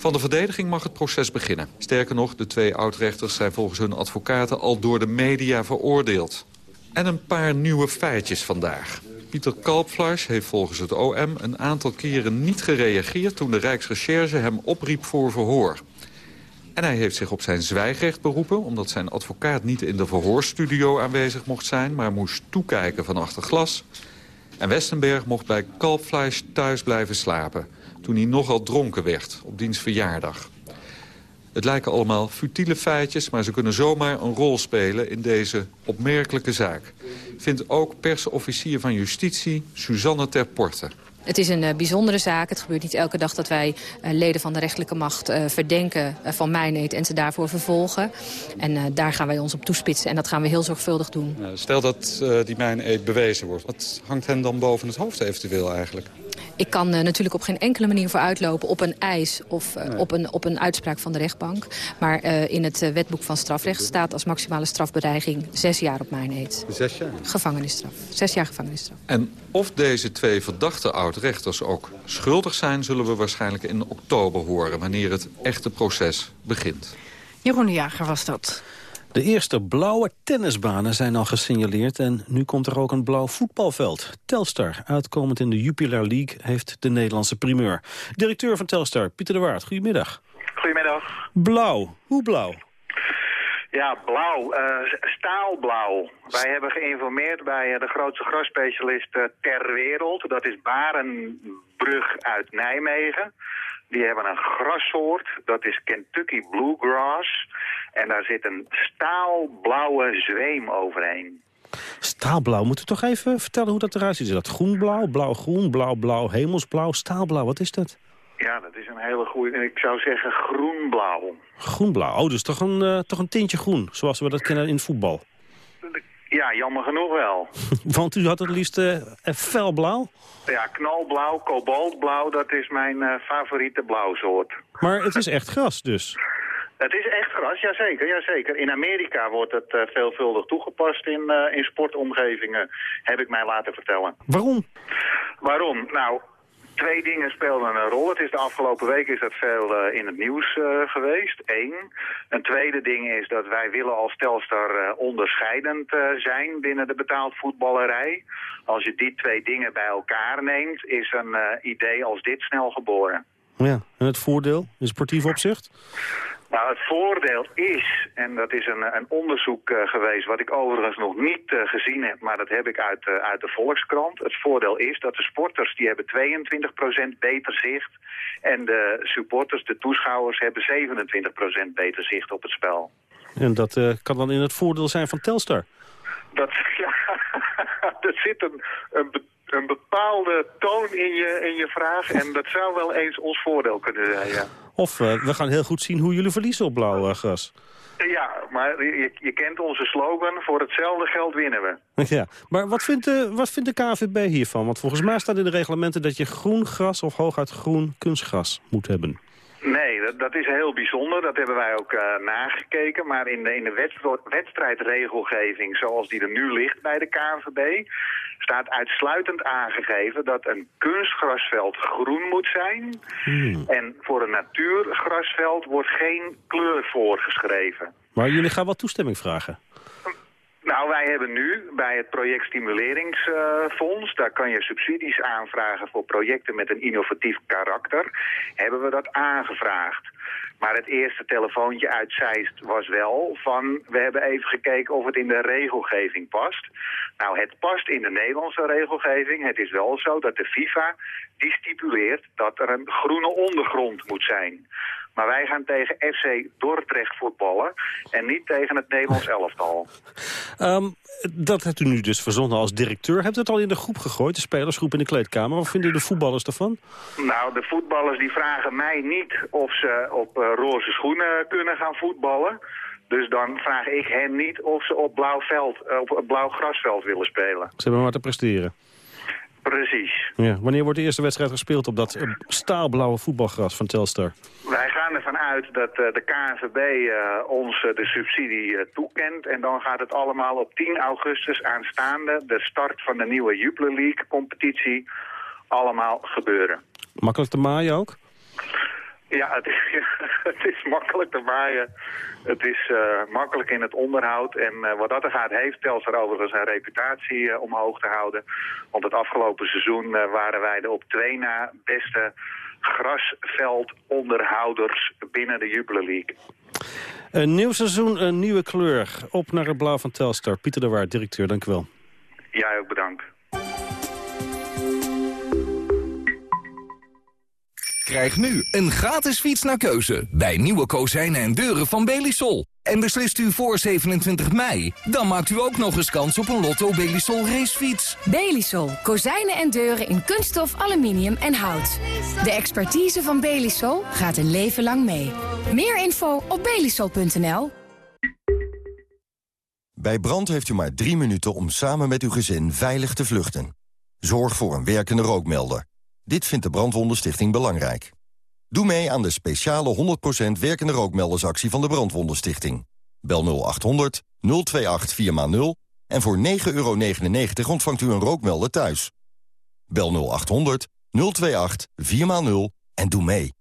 Van de verdediging mag het proces beginnen. Sterker nog, de twee oudrechters zijn volgens hun advocaten al door de media veroordeeld. En een paar nieuwe feitjes vandaag. Pieter Kalpfleisch heeft volgens het OM een aantal keren niet gereageerd... toen de Rijksrecherche hem opriep voor verhoor. En hij heeft zich op zijn zwijgrecht beroepen... omdat zijn advocaat niet in de verhoorstudio aanwezig mocht zijn... maar moest toekijken van achter glas. En Westenberg mocht bij Kalpfleisch thuis blijven slapen... toen hij nogal dronken werd op diens verjaardag. Het lijken allemaal futiele feitjes, maar ze kunnen zomaar een rol spelen in deze opmerkelijke zaak. Vindt ook persofficier van justitie Suzanne Terporte.
Het is een uh, bijzondere zaak. Het gebeurt niet elke dag dat wij uh, leden van de rechterlijke macht uh, verdenken van mijneet en ze daarvoor vervolgen. En daar gaan wij ons op toespitsen en dat gaan we heel zorgvuldig doen.
Stel dat die mijneet bewezen wordt. Wat hangt hen dan boven het hoofd eventueel eigenlijk?
Ik kan uh, natuurlijk op geen enkele manier vooruitlopen op een eis of uh, nee. op, een, op een uitspraak van de rechtbank. Maar uh, in het wetboek van strafrecht staat als maximale strafbedreiging zes jaar op mijn eet.
Zes jaar?
Gevangenisstraf. Zes jaar gevangenisstraf.
En of deze twee verdachte oud-rechters ook schuldig zijn... zullen we waarschijnlijk in oktober horen, wanneer het echte proces begint.
Jeroen de Jager was dat.
De eerste blauwe tennisbanen zijn al gesignaleerd en nu komt er ook een blauw voetbalveld. Telstar, uitkomend in de Jupiler League, heeft de Nederlandse primeur. Directeur van Telstar, Pieter de Waard, goedemiddag.
Goedemiddag.
Blauw, hoe blauw?
Ja, blauw. Uh, staalblauw. Wij hebben geïnformeerd bij de grootste grasspecialist uh, ter wereld. Dat is Barenbrug uit Nijmegen. Die hebben een grassoort, dat is Kentucky Bluegrass. En daar zit een staalblauwe zweem overheen.
Staalblauw, moet u toch even vertellen hoe dat eruit ziet? Is dat groenblauw, blauw-groen, blauw-blauw, hemelsblauw, staalblauw? Wat is dat?
Ja, dat is een hele goede, ik zou zeggen groenblauw.
Groenblauw, oh, dus toch een, uh, toch een tintje groen, zoals we dat kennen in voetbal.
Ja, jammer genoeg wel.
Want u had het liefst uh, felblauw?
Ja, knalblauw, kobaltblauw, dat is mijn uh, favoriete blauwsoort.
Maar het is echt gras dus?
Het is echt gras, jazeker, jazeker. In Amerika wordt het uh, veelvuldig toegepast in, uh, in sportomgevingen, heb ik mij laten vertellen.
Waarom?
Waarom? Nou, twee dingen speelden een rol. Het is de afgelopen week is dat veel uh, in het nieuws uh, geweest. Eén. Een tweede ding is dat wij willen als Telstar uh, onderscheidend zijn binnen de betaald voetballerij. Als je die twee dingen bij elkaar neemt, is een idee als dit snel geboren.
Ja, en het voordeel in sportief opzicht?
Nou, het voordeel is, en dat is een, een onderzoek uh, geweest... wat ik overigens nog niet uh, gezien heb, maar dat heb ik uit, uh, uit de Volkskrant. Het voordeel is dat de sporters die hebben 22% beter zicht... en de supporters, de toeschouwers, hebben 27% beter zicht op het spel.
En dat kan dan in het voordeel zijn van Telstar?
Dat, ja, er zit een, een een bepaalde toon in je, in je vraag. En dat zou wel eens ons voordeel kunnen zijn, ja.
Of uh, we gaan heel goed zien hoe jullie verliezen op blauw uh, gras.
Ja, maar je, je kent onze slogan, voor hetzelfde geld winnen we.
Ja, maar wat vindt, de, wat vindt de KVB hiervan? Want volgens mij staat in de reglementen dat je groen gras of hooguit groen kunstgras moet hebben.
Nee, dat, dat, is heel bijzonder. Dat hebben wij ook uh, nagekeken. Maar in de, in de wedstrijdregelgeving zoals die er nu ligt bij de KNVB... staat uitsluitend aangegeven dat een kunstgrasveld groen moet zijn. Hmm. En voor een natuurgrasveld wordt geen kleur voorgeschreven.
Maar jullie gaan wat toestemming vragen?
Nou, wij hebben nu bij het project Stimuleringsfonds, daar kan je subsidies aanvragen voor projecten met een innovatief karakter, hebben we dat aangevraagd. Maar het eerste telefoontje uit Zeist was wel van... we hebben even gekeken of het in de regelgeving past. Nou, het past in de Nederlandse regelgeving. Het is wel zo dat de FIFA die stipuleert dat er een groene ondergrond moet zijn. Maar wij gaan tegen FC Dordrecht voetballen en niet tegen het Nederlands elftal.
Um, dat hebt u nu dus verzonnen als directeur. Hebt u het al in de groep gegooid, de spelersgroep in de kleedkamer? Wat vinden de voetballers ervan?
Nou, de voetballers die vragen mij niet of ze op uh, roze schoenen kunnen gaan voetballen. Dus dan vraag ik hen niet of ze op blauw, veld, op blauw grasveld willen spelen.
Ze hebben maar te presteren.
Precies.
Ja. Wanneer wordt de eerste wedstrijd gespeeld op dat eh, staalblauwe voetbalgras van Telstar?
Wij gaan ervan uit dat uh, de KNVB uh, ons de subsidie toekent. En dan gaat het allemaal op 10 augustus aanstaande, de start van de nieuwe Jupiler League competitie, allemaal gebeuren.
Makkelijk te maaien ook?
Ja, het is, het is makkelijk te maaien. Het is uh, makkelijk in het onderhoud. En uh, wat dat er gaat, heeft Telstar overigens een reputatie uh, omhoog te houden. Want het afgelopen seizoen waren wij de op twee na beste grasveldonderhouders binnen de Jupiler League.
Een nieuw seizoen, een nieuwe kleur. Op naar het blauw van Telstar. Pieter de Waard, directeur, dank u wel.
Jij ook bedankt.
Krijg nu een gratis fiets naar keuze bij nieuwe kozijnen en deuren van Belisol. En beslist u voor 27 mei, dan maakt u ook nog eens kans op een Lotto Belisol racefiets.
Belisol. Kozijnen en deuren in kunststof, aluminium en hout. De expertise van Belisol gaat een leven lang mee. Meer info op belisol.nl.
Bij brand heeft u maar drie minuten om samen met uw gezin veilig te vluchten. Zorg voor een werkende rookmelder. Dit vindt de Brandwondenstichting belangrijk. Doe mee aan de speciale 100% werkende rookmeldersactie van de Brandwondenstichting. Bel 0800 028 4x0 en voor 9,99 ontvangt u een rookmelder thuis. Bel 0800 028 4x0 en doe mee.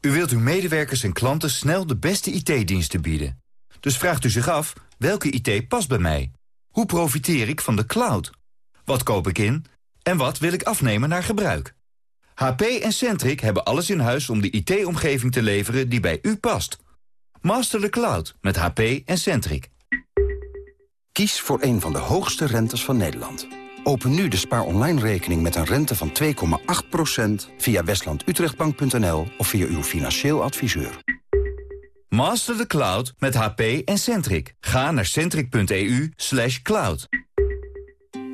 U wilt uw medewerkers en klanten snel de beste IT-diensten bieden. Dus vraagt u zich af, welke IT past bij mij? Hoe profiteer ik van de cloud? Wat koop ik in? En wat wil ik afnemen naar gebruik? HP en Centric hebben alles in huis om de IT-omgeving te leveren die bij u past. Master the cloud met HP en Centric.
Kies voor een van de hoogste rentes van Nederland. Open nu de spaar online rekening met een rente van 2,8% via westlandutrechtbank.nl of via uw financieel adviseur.
Master the cloud met HP en Centric. Ga naar centric.eu cloud.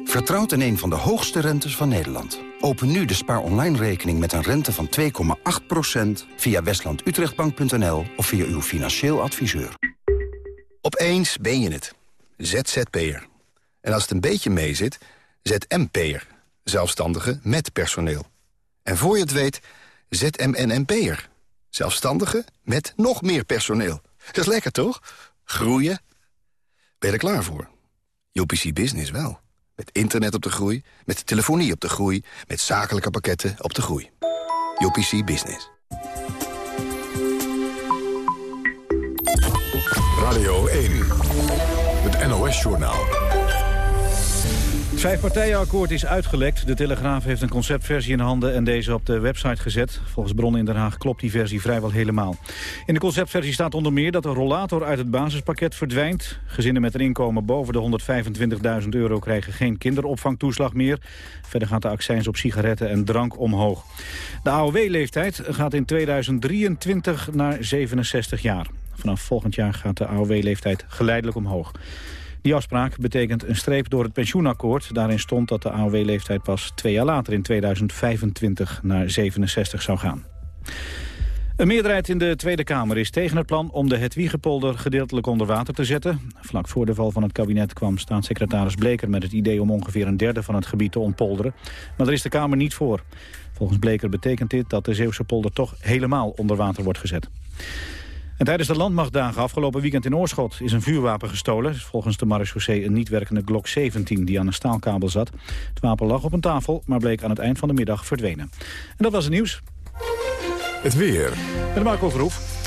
Vertrouwt in een van de hoogste rentes van Nederland. Open nu de spaar online rekening met een rente van 2,8% via westlandutrechtbank.nl of via uw financieel adviseur.
Opeens ben je het. ZZP'er. En als het een beetje meezit, ZMP'er. Zelfstandige met personeel. En voor je het weet, ZMNMP'er. Zelfstandige met nog meer personeel. Dat is lekker, toch? Groeien. Ben je er klaar voor? UPC Business wel. Met internet op de groei, met telefonie op de groei... met zakelijke pakketten op de groei. UPC Business.
Radio 1, het NOS-journaal.
Het vijfpartijenakkoord is uitgelekt. De Telegraaf heeft een conceptversie in handen en deze op de website gezet. Volgens bronnen in Den Haag klopt die versie vrijwel helemaal. In de conceptversie staat onder meer dat de rollator uit het basispakket verdwijnt. Gezinnen met een inkomen boven de 125.000 euro krijgen geen kinderopvangtoeslag meer. Verder gaat de accijns op sigaretten en drank omhoog. De AOW-leeftijd gaat in 2023 naar 67 jaar. Vanaf volgend jaar gaat de AOW-leeftijd geleidelijk omhoog. Die afspraak betekent een streep door het pensioenakkoord. Daarin stond dat de AOW-leeftijd pas twee jaar later in 2025 naar 67 zou gaan. Een meerderheid in de Tweede Kamer is tegen het plan om de Hetwiegepolder gedeeltelijk onder water te zetten. Vlak voor de val van het kabinet kwam staatssecretaris Bleker met het idee om ongeveer een derde van het gebied te ontpolderen. Maar daar is de Kamer niet voor. Volgens Bleker betekent dit dat de Zeeuwse polder toch helemaal onder water wordt gezet. En tijdens de landmachtdagen afgelopen weekend in Oorschot is een vuurwapen gestolen. Volgens de marechaussee een niet werkende Glock 17 die aan een staalkabel zat. Het wapen lag op een tafel, maar bleek aan het eind van de middag verdwenen. En dat was het nieuws.
Het weer.
Met Marco Verhoef.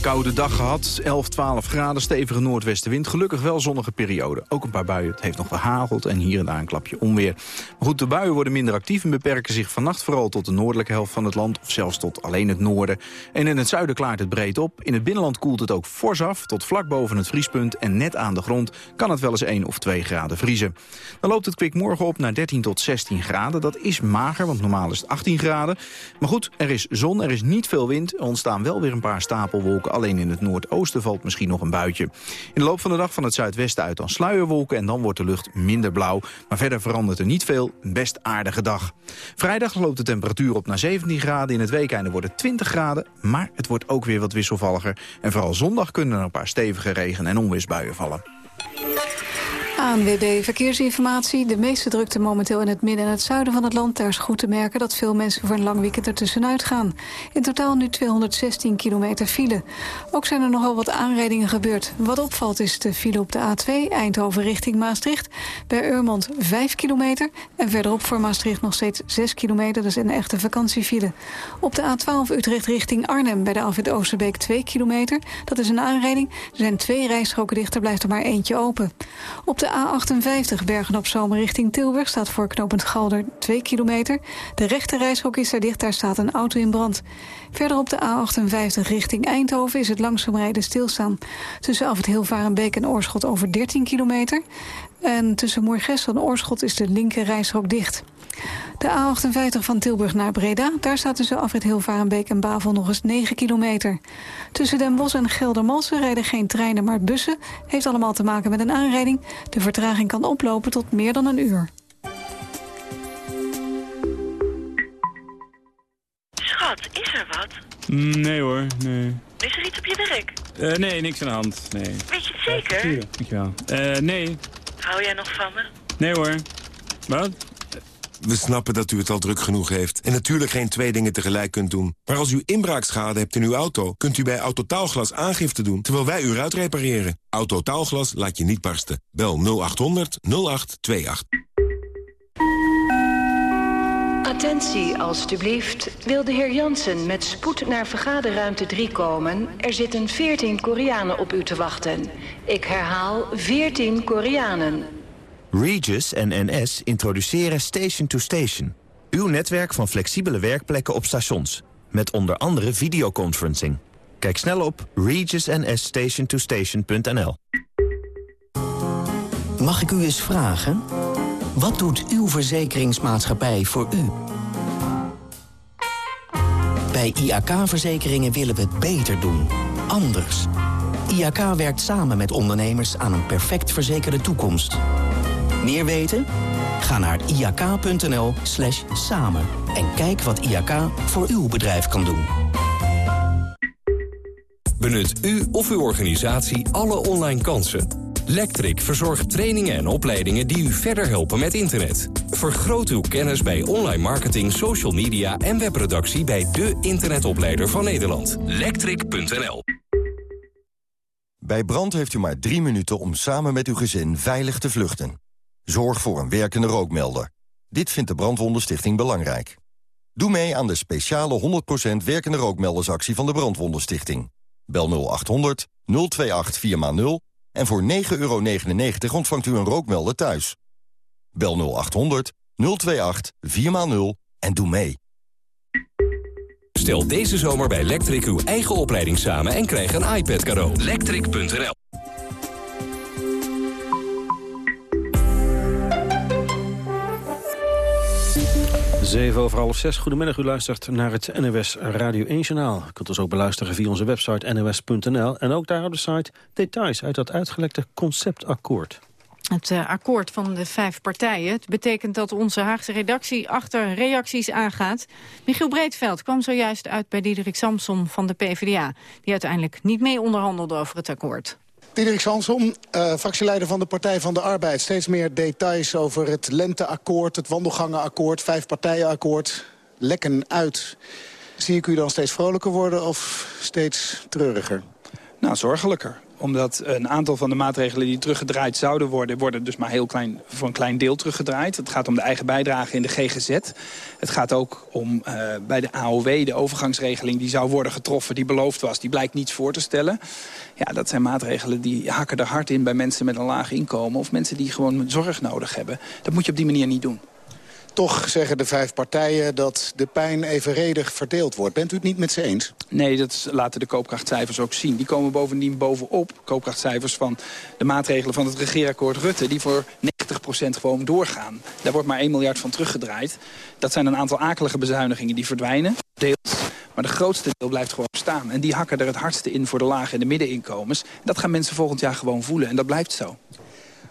Koude dag gehad, 11, 12 graden, stevige noordwestenwind. Gelukkig wel zonnige periode. Ook een paar buien. Het heeft nog gehageld en hier en daar een klapje onweer. Maar goed, de buien worden minder actief en beperken zich vannacht vooral tot de noordelijke helft van het land. Of zelfs tot alleen het noorden. En in het zuiden klaart het breed op. In het binnenland koelt het ook fors af, tot vlak boven het vriespunt. En net aan de grond kan het wel eens 1 of 2 graden vriezen. Dan loopt het kwik morgen op naar 13 tot 16 graden. Dat is mager, want normaal is het 18 graden. Maar goed, er is zon, er is niet veel wind. Er ontstaan wel weer een paar stapelwolken Alleen in het noordoosten valt misschien nog een buitje. In de loop van de dag van het zuidwesten uit dan sluierwolken... en dan wordt de lucht minder blauw. Maar verder verandert er niet veel. Een best aardige dag. Vrijdag loopt de temperatuur op naar 17 graden. In het weekende wordt het 20 graden. Maar het wordt ook weer wat wisselvalliger. En vooral zondag kunnen er een paar stevige regen- en onweersbuien vallen.
ANWB Verkeersinformatie. De meeste drukte momenteel in het midden en het zuiden van het land. Daar is goed te merken dat veel mensen voor een lang weekend ertussenuit gaan. In totaal nu 216 kilometer file. Ook zijn er nogal wat aanrijdingen gebeurd. Wat opvalt is de file op de A2 Eindhoven richting Maastricht. Bij Urmond 5 kilometer. En verderop voor Maastricht nog steeds 6 kilometer. Dat is een echte vakantiefile. Op de A12 Utrecht richting Arnhem bij de Alfred Oosterbeek 2 kilometer. Dat is een aanrijding. Er zijn twee rijstroken dicht, er blijft er maar eentje open. Op de A58 Bergen op Zoom richting Tilburg staat voor knooppunt Galder 2 kilometer. De rechte reishok is daar dicht, daar staat een auto in brand. Verder op de A58 richting Eindhoven is het langzaam rijden stilstaan. Tussen af het Hilvarenbeek en Oorschot over 13 kilometer. En tussen Moergestel en Oorschot is de linker reishok dicht. De A58 van Tilburg naar Breda, daar staat tussen Afrit Hilvarenbeek en Bavel nog eens 9 kilometer. Tussen Den Bosch en Geldermalsen rijden geen treinen, maar bussen. Heeft allemaal te maken met een aanrijding. De vertraging kan oplopen tot meer dan een uur.
Schat, is er wat?
Mm, nee hoor, nee.
Is er iets op je werk?
Uh, nee, niks aan de hand, nee.
Weet je het zeker?
Ja, dankjewel. Uh, nee.
Hou jij nog van me?
Nee hoor. Wat?
We snappen dat u het al druk genoeg heeft en natuurlijk geen twee dingen tegelijk kunt doen. Maar als u inbraakschade hebt in uw auto, kunt u bij Autotaalglas aangifte doen terwijl wij u uitrepareren. Autotaalglas laat je niet barsten. Bel 0800 0828.
Attentie, alstublieft. Wil de heer Jansen met spoed naar vergaderruimte 3 komen? Er zitten 14 Koreanen op u te wachten. Ik herhaal 14 Koreanen.
Regis en NS introduceren Station to Station. Uw netwerk van flexibele werkplekken op stations. Met onder andere videoconferencing. Kijk snel op regisnsstationtostation.nl
Mag ik u eens vragen? Wat doet uw verzekeringsmaatschappij voor u? Bij IAK-verzekeringen willen we het beter doen. Anders. IAK werkt samen met ondernemers aan een perfect verzekerde toekomst. Meer weten? Ga naar iak.nl slash samen en kijk wat IAK voor uw bedrijf kan doen.
Benut u of uw organisatie alle online kansen. Lectric verzorgt trainingen en opleidingen die u verder helpen met internet. Vergroot uw kennis bij online marketing, social media en webproductie bij de internetopleider van Nederland. Lectric.nl
Bij brand heeft u maar drie minuten om samen met uw gezin veilig te vluchten. Zorg voor een werkende rookmelder. Dit vindt de Brandwondenstichting belangrijk. Doe mee aan de speciale 100% werkende rookmeldersactie van de Brandwondenstichting. Bel 0800 028 4x0 en voor 9,99 ontvangt u een rookmelder thuis. Bel 0800 028 4x0 en doe mee.
Stel deze zomer bij Electric uw eigen opleiding samen en krijg een iPad cadeau. Electric.nl
7 over half 6. Goedemiddag, u luistert naar het NOS Radio 1 Journaal. U kunt ons ook beluisteren via onze website nos.nl. En ook daar op de site details uit dat uitgelekte conceptakkoord.
Het uh, akkoord van de vijf partijen. Het betekent dat onze Haagse redactie achter reacties aangaat. Michiel Breedveld kwam zojuist uit bij Diederik Samsom van de PvdA... die uiteindelijk niet mee onderhandelde over het akkoord.
Diederik Samsom, uh, fractieleider van de Partij van de Arbeid. Steeds meer details over het lenteakkoord, het wandelgangenakkoord... vijfpartijenakkoord, lekken uit. Zie ik u dan steeds vrolijker worden of steeds treuriger?
Nou, zorgelijker.
Omdat een aantal van de maatregelen die teruggedraaid zouden worden... worden dus maar heel klein, voor een klein deel teruggedraaid. Het gaat om de eigen bijdrage in de GGZ. Het gaat ook om uh, bij de AOW, de overgangsregeling... die zou worden getroffen, die beloofd was. Die blijkt niets voor te stellen. Ja, dat zijn maatregelen die hakken er hard in bij mensen met een laag inkomen... of mensen die gewoon zorg nodig hebben. Dat moet je op die manier niet doen.
Toch zeggen de vijf partijen dat de pijn evenredig verdeeld wordt. Bent u het niet met ze eens?
Nee, dat laten de koopkrachtcijfers ook zien. Die komen bovendien bovenop, koopkrachtcijfers van de maatregelen van het regeerakkoord Rutte... die voor 90% gewoon doorgaan. Daar wordt maar 1 miljard van teruggedraaid. Dat zijn een aantal akelige bezuinigingen die verdwijnen, deels. Maar de grootste deel blijft gewoon staan. En die hakken er het hardste in voor de lage en de middeninkomens. Dat gaan mensen volgend jaar gewoon voelen en dat blijft zo.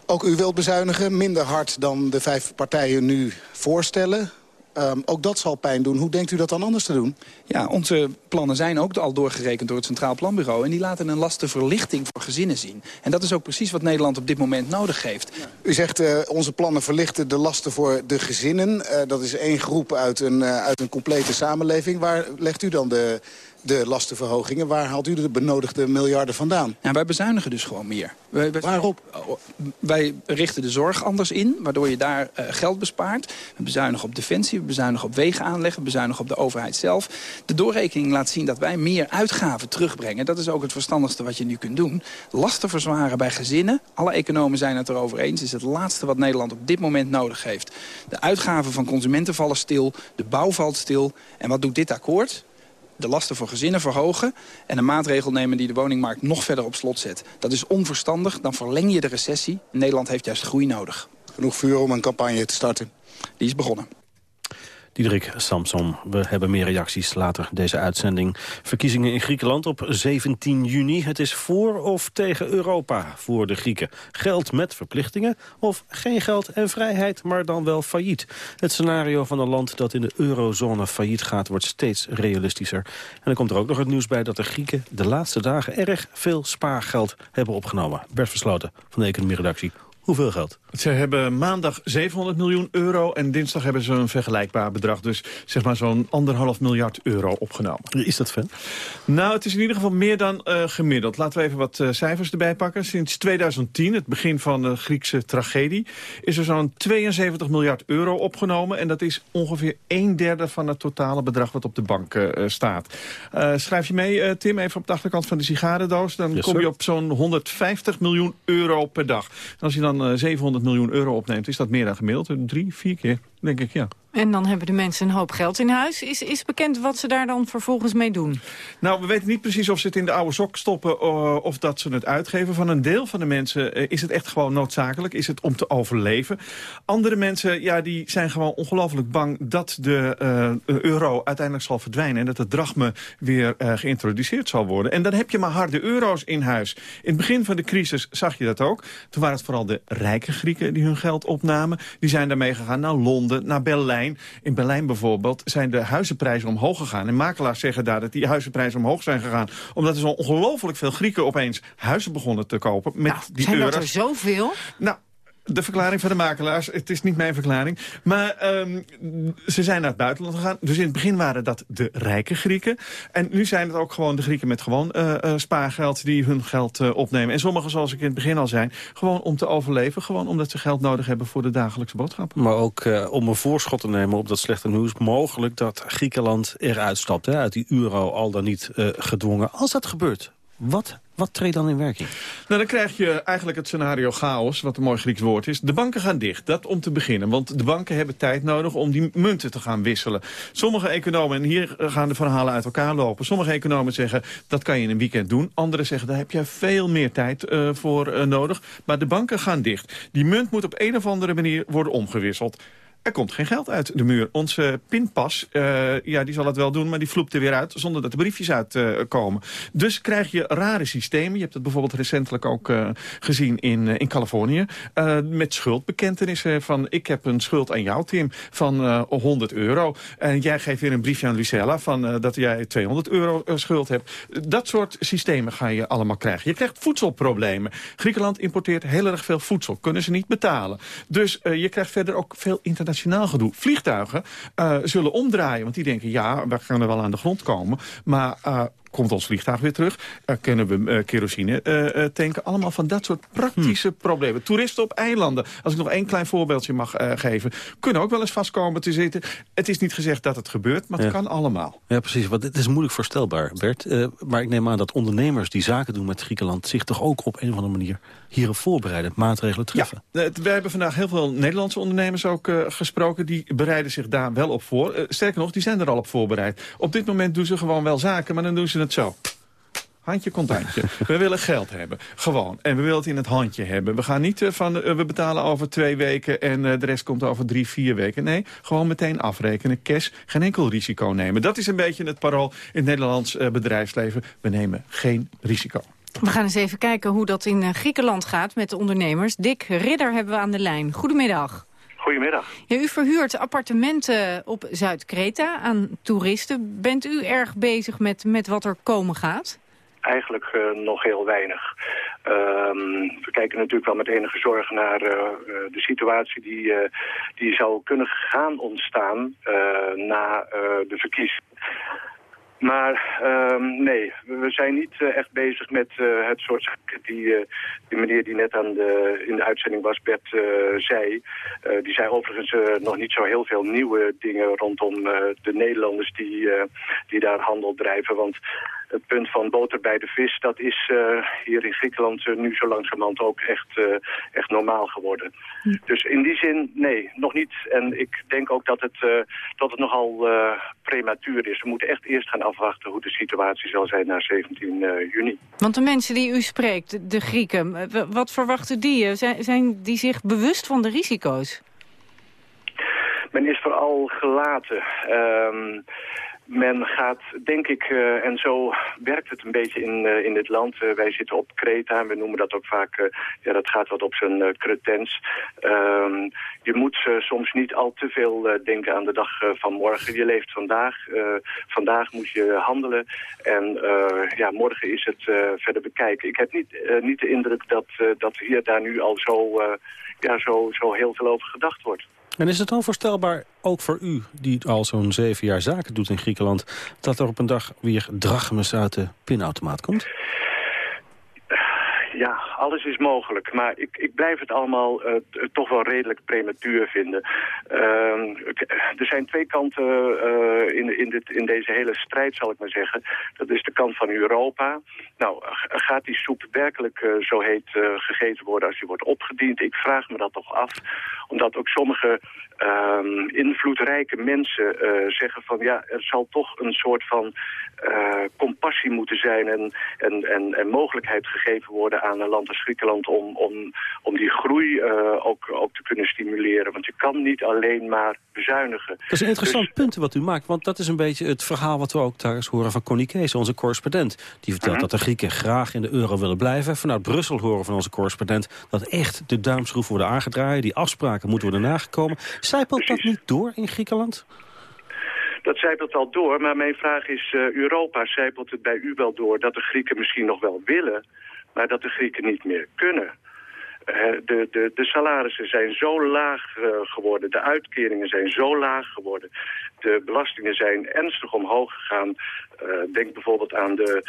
Ook u wilt bezuinigen, minder hard dan de vijf partijen nu voorstellen. Um, ook dat zal pijn doen. Hoe denkt u dat dan anders te doen?
Ja, onze plannen zijn ook al doorgerekend door het Centraal Planbureau. En die laten een lastenverlichting voor gezinnen zien. En dat is ook precies wat Nederland op dit moment nodig heeft.
U zegt uh, onze plannen verlichten de lasten voor de gezinnen. Uh, dat is één groep uit een, uh, uit een complete samenleving. Waar legt u dan de, de lastenverhogingen. Waar haalt u de benodigde miljarden vandaan?
Ja, wij bezuinigen dus gewoon meer.
Wij, wij, Waarop?
Wij richten de zorg anders in, waardoor je daar uh, geld bespaart. We bezuinigen op defensie, we bezuinigen op wegen aanleggen... we bezuinigen op de overheid zelf. De doorrekening laat zien dat wij meer uitgaven terugbrengen. Dat is ook het verstandigste wat je nu kunt doen. Lasten verzwaren bij gezinnen, alle economen zijn het erover eens... is het laatste wat Nederland op dit moment nodig heeft. De uitgaven van consumenten vallen stil, de bouw valt stil. En wat doet dit akkoord? De lasten voor gezinnen verhogen... en een maatregel nemen die de woningmarkt nog verder op slot zet. Dat is onverstandig, dan verleng je de recessie. Nederland heeft juist groei nodig.
Genoeg vuur om een campagne te starten?
Die is begonnen.
Diederik Samson. We hebben meer reacties later deze uitzending. Verkiezingen in Griekenland op 17 juni. Het is voor of tegen Europa voor de Grieken. Geld met verplichtingen of geen geld en vrijheid, maar dan wel failliet. Het scenario van een land dat in de eurozone failliet gaat... wordt steeds realistischer. En er komt er ook nog het nieuws bij dat de Grieken de laatste dagen... erg veel spaargeld hebben opgenomen. Bert Versloten van de Economie-redactie. Hoeveel geld?
Ze hebben maandag 700 miljoen euro en dinsdag hebben ze een vergelijkbaar bedrag. Dus zeg maar zo'n anderhalf miljard euro opgenomen.
Is dat veel?
Nou, het is in ieder geval meer dan uh, gemiddeld. Laten we even wat uh, cijfers erbij pakken. Sinds 2010, het begin van de Griekse tragedie, is er zo'n 72 miljard euro opgenomen. En dat is ongeveer een derde van het totale bedrag wat op de bank uh, staat. schrijf je mee, Tim, even op de achterkant van de sigarendoos. Dan yes, kom je op zo'n 150 miljoen euro per dag. En als je dan 700 miljoen euro opneemt, is dat meer dan gemiddeld. Drie, vier keer, denk ik, ja.
En dan hebben de mensen een hoop geld in huis. Is, is bekend wat ze daar dan vervolgens mee doen?
Nou, we weten niet precies of ze het in de oude sok stoppen... of dat ze het uitgeven. Van een deel van de mensen is het echt gewoon noodzakelijk. Is het om te overleven. Andere mensen ja, die zijn gewoon ongelooflijk bang... dat de uh, euro uiteindelijk zal verdwijnen... en dat de drachme weer geïntroduceerd zal worden. En dan heb je maar harde euro's in huis. In het begin van de crisis zag je dat ook. Toen waren het vooral de rijke Grieken die hun geld opnamen. Die zijn daarmee gegaan naar Londen, naar Berlijn in Berlijn bijvoorbeeld zijn de huizenprijzen omhoog gegaan. En makelaars zeggen daar dat die huizenprijzen omhoog zijn gegaan. Omdat er zo ongelooflijk veel Grieken opeens huizen begonnen te kopen. Met
nou,
die
zijn
euro's.
dat er zoveel?
Nou, de verklaring van de makelaars. Het is niet mijn verklaring. Maar um, ze zijn naar het buitenland gegaan. Dus in het begin waren dat de rijke Grieken. En nu zijn het ook gewoon de Grieken met gewoon uh, spaargeld... die hun geld uh, opnemen. En sommigen, zoals ik in het begin al zei... gewoon om te overleven. Gewoon omdat ze geld nodig hebben voor de dagelijkse boodschappen.
Maar ook om een voorschot te nemen op dat slechte nieuws... mogelijk dat Griekenland eruit stapt. Hè, uit die euro al dan niet gedwongen. Als dat gebeurt, wat wat treedt dan in werking?
Nou, dan krijg je eigenlijk het scenario chaos, wat een mooi Grieks woord is. De banken gaan dicht, dat om te beginnen. Want de banken hebben tijd nodig om die munten te gaan wisselen. Sommige economen, en hier gaan de verhalen uit elkaar lopen... sommige economen zeggen, dat kan je in een weekend doen. Anderen zeggen, daar heb je veel meer tijd uh, voor uh, nodig. Maar de banken gaan dicht. Die munt moet op een of andere manier worden omgewisseld. Er komt geen geld uit de muur. Onze pinpas, uh, ja, die zal het wel doen, maar die vloept er weer uit... zonder dat de briefjes uitkomen. Dus krijg je rare systemen. Je hebt het bijvoorbeeld recentelijk ook uh, gezien in, in Californië. met schuldbekentenissen van... ik heb een schuld aan jou, Tim, van 100 euro. En jij geeft weer een briefje aan Lucella... van dat jij 200 euro schuld hebt. Dat soort systemen ga je allemaal krijgen. Je krijgt voedselproblemen. Griekenland importeert heel erg veel voedsel. Kunnen ze niet betalen. Dus je krijgt verder ook veel internationaal gedoe. Vliegtuigen uh, zullen omdraaien, want die denken... ja, we gaan er wel aan de grond komen, maar... Uh, komt ons vliegtuig weer terug? Eh, kunnen we eh, kerosine eh, eh, tanken? Allemaal van dat soort praktische problemen. Toeristen op eilanden, als ik nog één klein voorbeeldje mag geven... kunnen ook wel eens vastkomen te zitten. Het is niet gezegd dat het gebeurt, maar het
Ja.
kan allemaal.
Ja, precies. Want het is moeilijk voorstelbaar, Bert. Maar ik neem aan dat ondernemers die zaken doen met Griekenland... zich toch ook op een of andere manier hierop voorbereiden, maatregelen treffen.
Eh, We hebben vandaag heel veel Nederlandse ondernemers ook gesproken. Die bereiden zich daar wel op voor. Sterker nog, die zijn er al op voorbereid. Op dit moment doen ze gewoon wel zaken, maar dan doen ze het zo. Handje contactje. we willen geld hebben. Gewoon. En we willen het in het handje hebben. We gaan niet eh, van eh, we betalen over twee weken en eh, de rest komt over drie, vier weken. Nee, gewoon meteen afrekenen. Cash, geen enkel risico nemen. Dat is een beetje het parool in het Nederlands bedrijfsleven. We nemen geen risico.
We gaan eens even kijken hoe dat in Griekenland gaat met de ondernemers. Dick Ridder hebben we aan de lijn. Goedemiddag.
Goedemiddag.
Ja, u verhuurt appartementen op Zuid-Kreta aan toeristen. Bent u erg bezig met, met wat er komen gaat?
Eigenlijk eh, nog heel weinig. Ehm, we kijken natuurlijk wel met enige zorg naar eh, eh, de situatie die, die zou kunnen gaan ontstaan na de verkiezing. Maar ehm, nee, we zijn niet eh, echt bezig met eh, het soort zaken die, eh, die meneer die net aan de, in de uitzending was, Bert, zei. Die zei overigens nog niet zo heel veel nieuwe dingen rondom de Nederlanders die, die daar handel drijven. Want het punt van boter bij de vis, dat is eh, hier in Griekenland eh, nu zo langzamerhand ook echt, eh, echt normaal geworden. Dus in die zin, nee, nog niet. En ik denk ook dat het, dat het nogal prematuur is. We moeten echt eerst gaan afwachten hoe de situatie zal zijn na 17 eh, juni.
Want de mensen die u spreekt, de- Grieken, wat verwachten die? Zijn, zijn die zich bewust van de risico's?
Men is vooral gelaten. Ehm, men gaat, denk ik, eh, en zo werkt het een beetje in, eh, in dit land. Eh, wij zitten op Kreta en we noemen dat ook vaak, ja, dat gaat wat op zijn cretens. Ehm, je moet soms niet al te veel denken aan de dag van morgen. Je leeft vandaag. Vandaag moet je handelen. En ja, morgen is het verder bekijken. Ik heb niet, niet de indruk dat, dat hier daar nu al zo, ja, zo, zo heel veel over gedacht wordt.
En is het dan voorstelbaar, ook voor u, die al zo'n zeven jaar zaken doet in Griekenland... dat er op een dag weer drachmes uit de pinautomaat komt?
Ja, alles is mogelijk. Maar ik, ik blijf het allemaal eh, t- toch wel redelijk prematuur vinden. Ehm, ik- er zijn twee kanten eh, in, in, dit, in deze hele strijd, zal ik maar zeggen. Dat is de kant van Europa. Nou, gaat die soep werkelijk eh, zo heet eh, gegeten worden als die wordt opgediend? Ik vraag me dat toch af. Omdat ook sommige ehm, invloedrijke mensen eh, zeggen van... ja, er zal toch een soort van eh, compassie moeten zijn... En, en, en, en mogelijkheid gegeven worden aan een land als Griekenland... om, om, om die groei eh, ook, ook te kunnen stimuleren. Want je kan niet alleen maar bezuinigen.
Dat is een interessant punt wat u maakt, want dat is een beetje het verhaal... wat we ook thuis horen van Connie Kees, onze correspondent. Die vertelt dat de Grieken graag in de euro willen blijven. Vanuit Brussel horen van onze correspondent dat echt de duimschroef worden aangedraaid. Die afspraken moeten worden nagekomen. Zijpelt dat niet door in Griekenland?
Dat zijpelt al door, maar mijn vraag is... eh, Europa, zijpelt het bij u wel door dat de Grieken misschien nog wel willen... maar dat de Grieken niet meer kunnen? Eh, de, de, de salarissen zijn zo laag eh, geworden, de uitkeringen zijn zo laag geworden... de belastingen zijn ernstig omhoog gegaan. Eh, denk bijvoorbeeld aan de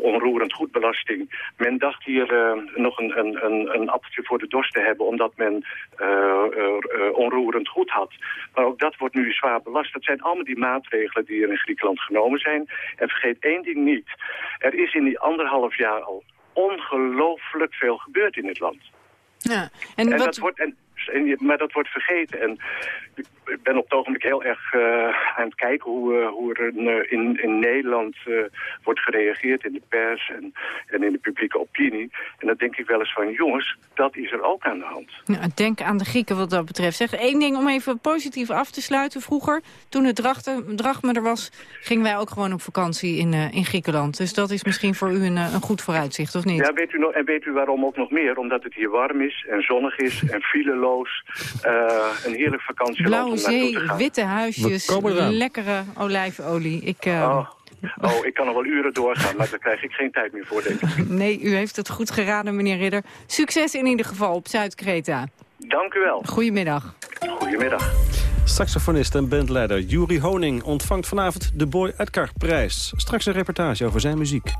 onroerend goedbelasting. Men dacht hier nog een, een, een, appeltje voor de dorst te hebben... omdat men onroerend goed had. Maar ook dat wordt nu zwaar belast. Dat zijn allemaal die maatregelen die er in Griekenland genomen zijn. En vergeet één ding niet. Er is in die anderhalf jaar al ongelooflijk veel gebeurd in het land.
Ja.
En,
En, wat,
dat wordt, en, en je- maar dat wordt vergeten. En ik- ben op het ogenblik heel erg eh, aan het kijken hoe, eh, hoe er een, eh, in, in Nederland wordt gereageerd in de pers en, en in de publieke opinie. En dan denk ik wel eens van, jongens, dat is er ook aan de hand.
nou, denk aan de Grieken wat dat betreft. Zeg één ding om even positief af te sluiten. Vroeger, toen het drachme er was, gingen wij ook gewoon op vakantie in, in Griekenland. Dus dat is misschien voor u een, een goed vooruitzicht, of niet?
Ja, weet u nog, en weet u waarom ook nog meer? Omdat het hier warm is en zonnig is en fileloos. Eh, een heerlijk vakantieland
Blauwe
om naartoe te
zee,
gaan.
witte huisjes, lekkere olijfolie. Ik, eh,
Oh, oh, ik kan nog wel uren doorgaan, maar daar krijg ik geen tijd meer voor, denk ik.
Nee, u heeft het goed geraden, meneer Ridder. Succes in ieder geval op Zuid-Kreta.
Dank u wel.
Goedemiddag.
Goedemiddag.
Saxofonist en bandleider Juri Honing ontvangt vanavond de Boy Edgar prijs. Straks een reportage over zijn muziek.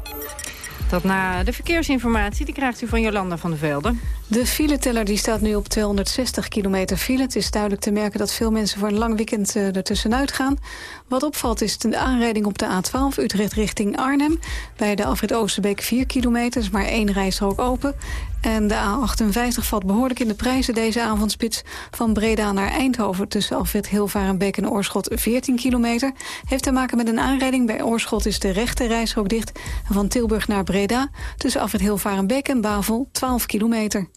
Dat na de verkeersinformatie, die krijgt u van Jolanda van der Velde.
De fileteller die staat nu op 260 kilometer file. Het is duidelijk te merken dat veel mensen voor een lang weekend uh, ertussenuit gaan. Wat opvalt is de aanrijding op de A12 Utrecht richting Arnhem. Bij de Afrit Oosterbeek 4 kilometer, is maar één rijstrook open. En de A58 valt behoorlijk in de prijzen deze avondspits. Van Breda naar Eindhoven tussen Alfred Hilvarenbeek en Oorschot 14 kilometer. Heeft te maken met een aanrijding. Bij Oorschot is de rechte rijstrook dicht. En van Tilburg naar Breda tussen Alfred Hilvarenbeek en Bavel 12 kilometer.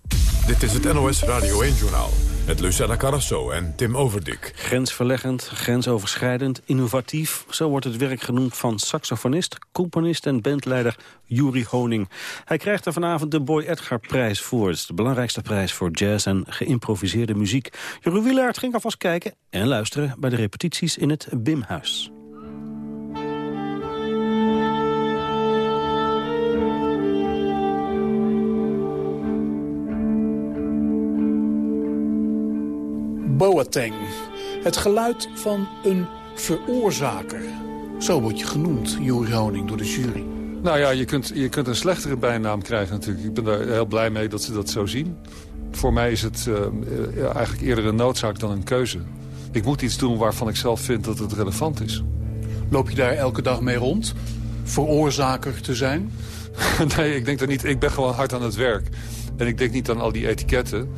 Dit is het NOS Radio 1-journaal. Met Lucella Carrasso en Tim Overdik.
Grensverleggend, grensoverschrijdend, innovatief. Zo wordt het werk genoemd van saxofonist, componist en bandleider Juri Honing. Hij krijgt er vanavond de Boy Edgar prijs voor. Het is de belangrijkste prijs voor jazz en geïmproviseerde muziek. Jeroen Wielaert ging alvast kijken en luisteren bij de repetities in het Bimhuis.
Boateng. Het geluid van een veroorzaker. Zo word je genoemd, Juri Honing, door de jury.
Nou ja, je kunt, je kunt een slechtere bijnaam krijgen natuurlijk. Ik ben daar heel blij mee dat ze dat zo zien. Voor mij is het uh, eigenlijk eerder een noodzaak dan een keuze. Ik moet iets doen waarvan ik zelf vind dat het relevant is.
Loop je daar elke dag mee rond? Veroorzaker te zijn?
nee, ik denk dat niet. Ik ben gewoon hard aan het werk. En ik denk niet aan al die etiketten.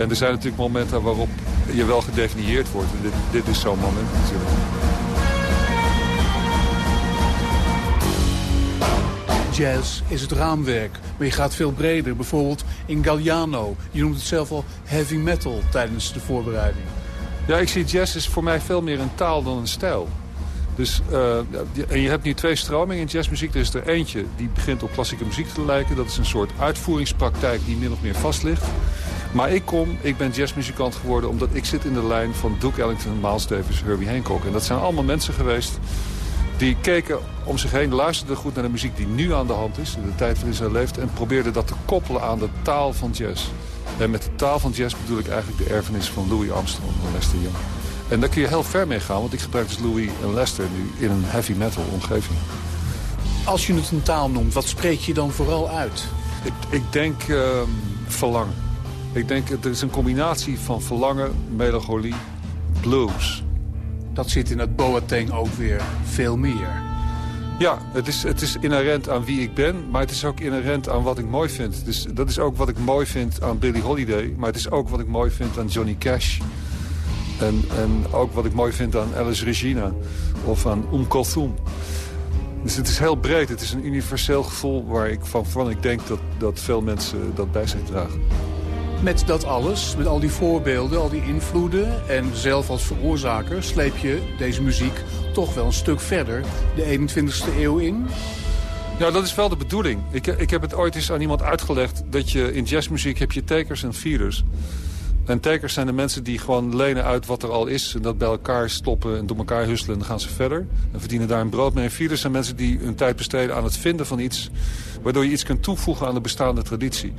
En er zijn natuurlijk momenten waarop je wel gedefinieerd wordt. En dit, dit is zo'n moment natuurlijk.
Jazz is het raamwerk, maar je gaat veel breder. Bijvoorbeeld in Galliano. Je noemt het zelf al heavy metal tijdens de voorbereiding.
Ja, ik zie jazz is voor mij veel meer een taal dan een stijl. Dus, uh, en je hebt nu twee stromingen in jazzmuziek. Er is er eentje die begint op klassieke muziek te lijken. Dat is een soort uitvoeringspraktijk die min of meer vast ligt. Maar ik kom, ik ben jazzmuzikant geworden omdat ik zit in de lijn van Duke Ellington, Miles Davis, Herbie Hancock. En dat zijn allemaal mensen geweest die keken om zich heen, luisterden goed naar de muziek die nu aan de hand is, de tijd waarin ze leeft, en probeerden dat te koppelen aan de taal van jazz. En met de taal van jazz bedoel ik eigenlijk de erfenis van Louis Armstrong en Lester Young. En daar kun je heel ver mee gaan, want ik gebruik dus Louis en Lester nu in een heavy metal omgeving.
Als je het een taal noemt, wat spreek je dan vooral uit?
Ik, ik denk uh, verlangen. Ik denk, het is een combinatie van verlangen, melancholie, blues.
Dat zit in het Boateng ook weer veel meer.
Ja, het is, het is inherent aan wie ik ben, maar het is ook inherent aan wat ik mooi vind. Dus dat is ook wat ik mooi vind aan Billie Holiday, maar het is ook wat ik mooi vind aan Johnny Cash. En, en ook wat ik mooi vind aan Alice Regina of aan Um Kulthum. Dus het is heel breed. Het is een universeel gevoel waar ik van, van ik denk dat, dat veel mensen dat bij zich dragen.
Met dat alles, met al die voorbeelden, al die invloeden... en zelf als veroorzaker sleep je deze muziek toch wel een stuk verder de 21ste eeuw in?
Ja, dat is wel de bedoeling. Ik, ik heb het ooit eens aan iemand uitgelegd... dat je in jazzmuziek heb je takers en feeders. En takers zijn de mensen die gewoon lenen uit wat er al is... en dat bij elkaar stoppen en door elkaar husselen en dan gaan ze verder. En verdienen daar een brood mee. En feeders zijn mensen die hun tijd besteden aan het vinden van iets... waardoor je iets kunt toevoegen aan de bestaande traditie.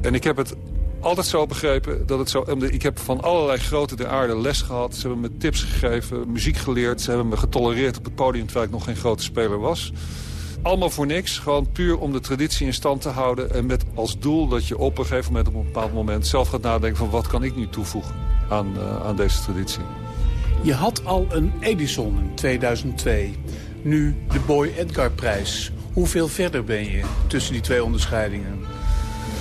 En ik heb het altijd zo begrepen dat het zo... Ik heb van allerlei grote der aarde les gehad. Ze hebben me tips gegeven, muziek geleerd. Ze hebben me getolereerd op het podium terwijl ik nog geen grote speler was. Allemaal voor niks. Gewoon puur om de traditie in stand te houden. En met als doel dat je op een gegeven moment, op een bepaald moment... zelf gaat nadenken van wat kan ik nu toevoegen aan, uh, aan deze traditie.
Je had al een Edison in 2002. Nu de Boy Edgar prijs. Hoeveel verder ben je tussen die twee onderscheidingen?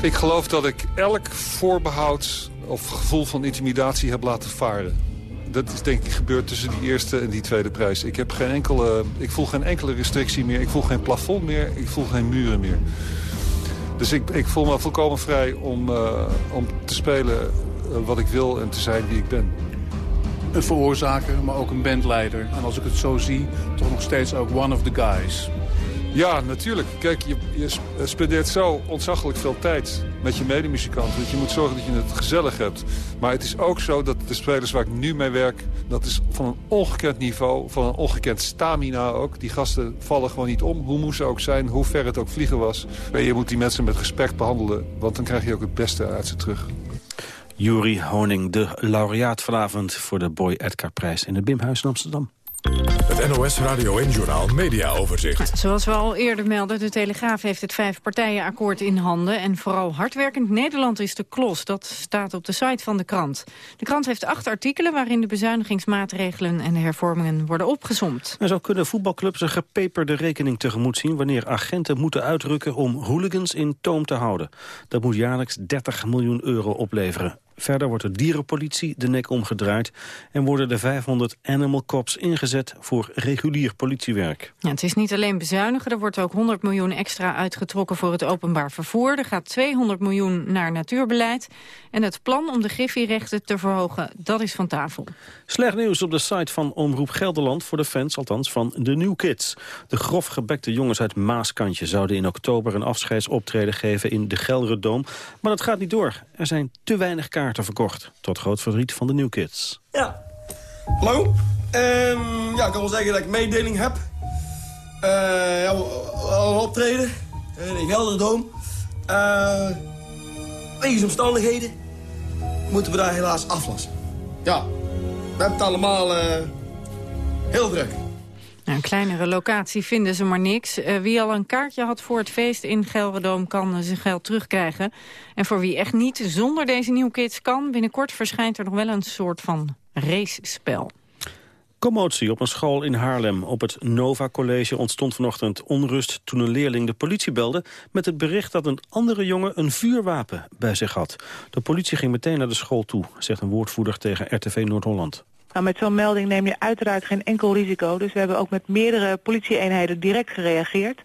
Ik geloof dat ik elk voorbehoud of gevoel van intimidatie heb laten varen. Dat is denk ik gebeurd tussen die eerste en die tweede prijs. Ik, heb geen enkele, ik voel geen enkele restrictie meer. Ik voel geen plafond meer. Ik voel geen muren meer. Dus ik, ik voel me volkomen vrij om, uh, om te spelen uh, wat ik wil en te zijn wie ik ben.
Een veroorzaker, maar ook een bandleider. En als ik het zo zie, toch nog steeds ook one of the guys.
Ja, natuurlijk. Kijk, je, je spendeert zo ontzaglijk veel tijd met je medemuzikant. Dat je moet zorgen dat je het gezellig hebt. Maar het is ook zo dat de spelers waar ik nu mee werk... dat is van een ongekend niveau, van een ongekend stamina ook. Die gasten vallen gewoon niet om, hoe moe ze ook zijn... hoe ver het ook vliegen was. Je moet die mensen met respect behandelen, want dan krijg je ook het beste uit ze terug.
Juri Honing, de laureaat vanavond voor de Boy Edgar Prijs in het Bimhuis in Amsterdam.
Het NOS Radio en Journaal Media Overzicht.
Zoals we al eerder melden, de Telegraaf heeft het vijfpartijenakkoord in handen. En vooral hardwerkend Nederland is de klos. Dat staat op de site van de krant. De krant heeft acht artikelen waarin de bezuinigingsmaatregelen en de hervormingen worden opgezomd.
En zo kunnen voetbalclubs een gepeperde rekening tegemoet zien... wanneer agenten moeten uitrukken om hooligans in toom te houden. Dat moet jaarlijks 30 miljoen euro opleveren. Verder wordt de dierenpolitie de nek omgedraaid... en worden de 500 animal cops ingezet voor regulier politiewerk.
Ja, het is niet alleen bezuinigen, er wordt ook 100 miljoen extra uitgetrokken voor het openbaar vervoer. Er gaat 200 miljoen naar natuurbeleid. En het plan om de griffierechten te verhogen, dat is van tafel.
Slecht nieuws op de site van Omroep Gelderland... voor de fans, althans, van de New Kids. De grof gebekte jongens uit Maaskantje zouden in oktober... een afscheidsoptreden geven in de Gelderdoom. Maar dat gaat niet door. Er zijn te weinig kaarten verkocht. Tot groot verdriet van de New Kids.
Ja. Hallo. Ehm, ja, ik kan wel zeggen dat ik mededeling heb. Uh, ja, een optreden in Gelderdoom. Uh, wegens omstandigheden moeten we daar helaas aflassen. Ja, we hebben het allemaal uh, heel druk.
Een kleinere locatie vinden ze maar niks. Uh, wie al een kaartje had voor het feest in Gelderdoom kan zijn geld terugkrijgen. En voor wie echt niet zonder deze nieuwe kids kan... binnenkort verschijnt er nog wel een soort van racespel.
Commotie op een school in Haarlem. Op het Nova College ontstond vanochtend onrust toen een leerling de politie belde... met het bericht dat een andere jongen een vuurwapen bij zich had. De politie ging meteen naar de school toe, zegt een woordvoerder tegen RTV Noord-Holland.
Nou, met zo'n melding neem je uiteraard geen enkel risico. Dus we hebben ook met meerdere politieeenheden direct gereageerd.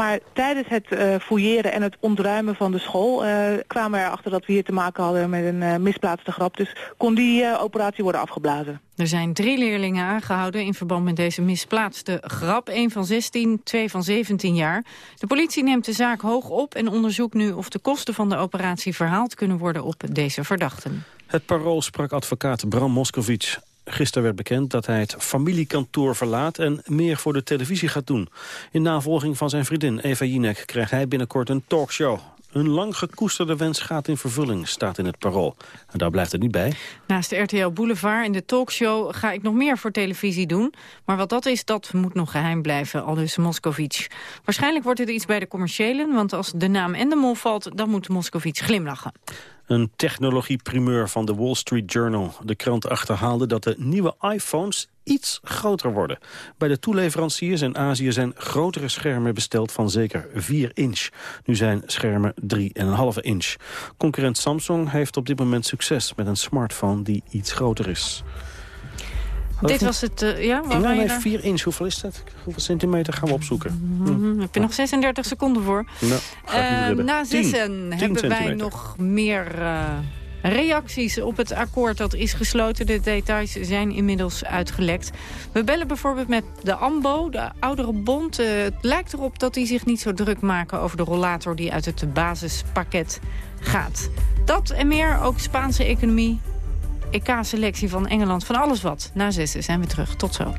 Maar tijdens het uh, fouilleren en het ontruimen van de school... Uh, kwamen we erachter dat we hier te maken hadden met een uh, misplaatste grap. Dus kon die operatie worden afgeblazen.
Er zijn drie leerlingen aangehouden in verband met deze misplaatste grap. Eén van 16, twee van 17 jaar. De politie neemt de zaak hoog op en onderzoekt nu of de kosten van de operatie verhaald kunnen worden op deze verdachten.
Het parool sprak advocaat Bram Moscovic. Gisteren werd bekend dat hij het familiekantoor verlaat en meer voor de televisie gaat doen. In navolging van zijn vriendin Eva Jinek krijgt hij binnenkort een talkshow. Een lang gekoesterde wens gaat in vervulling, staat in het parool. En daar blijft het niet bij.
Naast de RTL Boulevard en de talkshow ga ik nog meer voor televisie doen. Maar wat dat is, dat moet nog geheim blijven, aldus Moscovic. Waarschijnlijk wordt het iets bij de commerciëlen, want als de naam en de mol valt... dan moet Moscovic glimlachen.
Een technologieprimeur van de Wall Street Journal. De krant achterhaalde dat de nieuwe iPhones iets groter worden. Bij de toeleveranciers in Azië zijn grotere schermen besteld van zeker 4 inch. Nu zijn schermen 3,5 inch. Concurrent Samsung heeft op dit moment succes met een smartphone die iets groter is.
Dit was het, uh, ja?
Waar nee, nee, 4 inch. Hoeveel is dat? Hoeveel centimeter gaan we opzoeken?
Mm -hmm. Heb je nog 36 seconden voor?
Nou, uh,
na zessen hebben wij nog meer... Uh, reacties op het akkoord dat is gesloten. De details zijn inmiddels uitgelekt. We bellen bijvoorbeeld met de AMBO, de oudere bond. Uh, het lijkt erop dat die zich niet zo druk maken over de rollator... die uit het basispakket gaat. Dat en meer, ook Spaanse economie, EK-selectie van Engeland, van alles wat. Na zessen zijn we terug. Tot zo.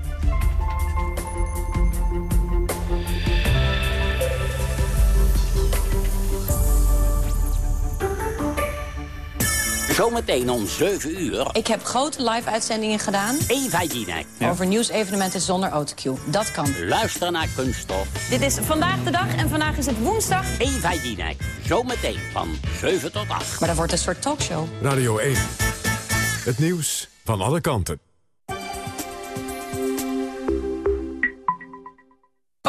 Zometeen om 7 uur.
Ik heb grote live-uitzendingen gedaan.
Eva Jinek.
Over nieuwsevenementen zonder autocue. Dat kan.
Luister naar Kunststof.
Dit is Vandaag de Dag en vandaag is het woensdag.
Eva Jinek. Zometeen van 7 tot 8.
Maar dat wordt een soort talkshow.
Radio 1. Het nieuws van alle kanten.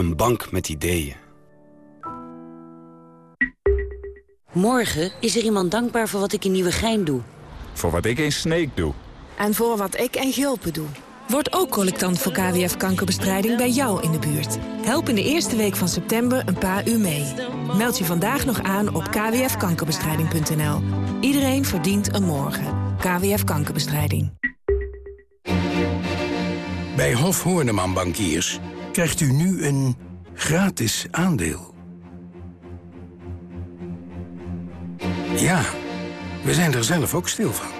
Een bank met ideeën.
Morgen is er iemand dankbaar voor wat ik in Nieuwegein doe.
Voor wat ik in Sneek doe.
En voor wat ik in Gulpen doe. Word ook collectant voor KWF-kankerbestrijding bij jou in de buurt. Help in de eerste week van september een paar uur mee. Meld je vandaag nog aan op kwfkankerbestrijding.nl. Iedereen verdient een morgen. KWF Kankerbestrijding.
Bij Hof Hoorneman Bankiers krijgt u nu een gratis aandeel. Ja, we zijn er zelf ook stil van.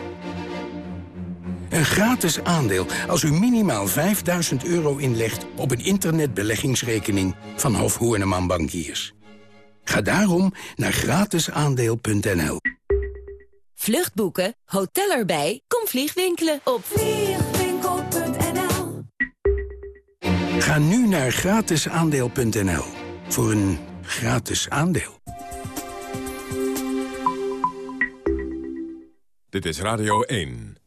Een gratis aandeel als u minimaal 5000 euro inlegt op een internetbeleggingsrekening van Hof Hoorneman Bankiers. Ga daarom naar gratisaandeel.nl.
Vluchtboeken, hotel erbij, kom vliegwinkelen op
Ga nu naar gratisaandeel.nl voor een gratis aandeel.
Dit is Radio 1.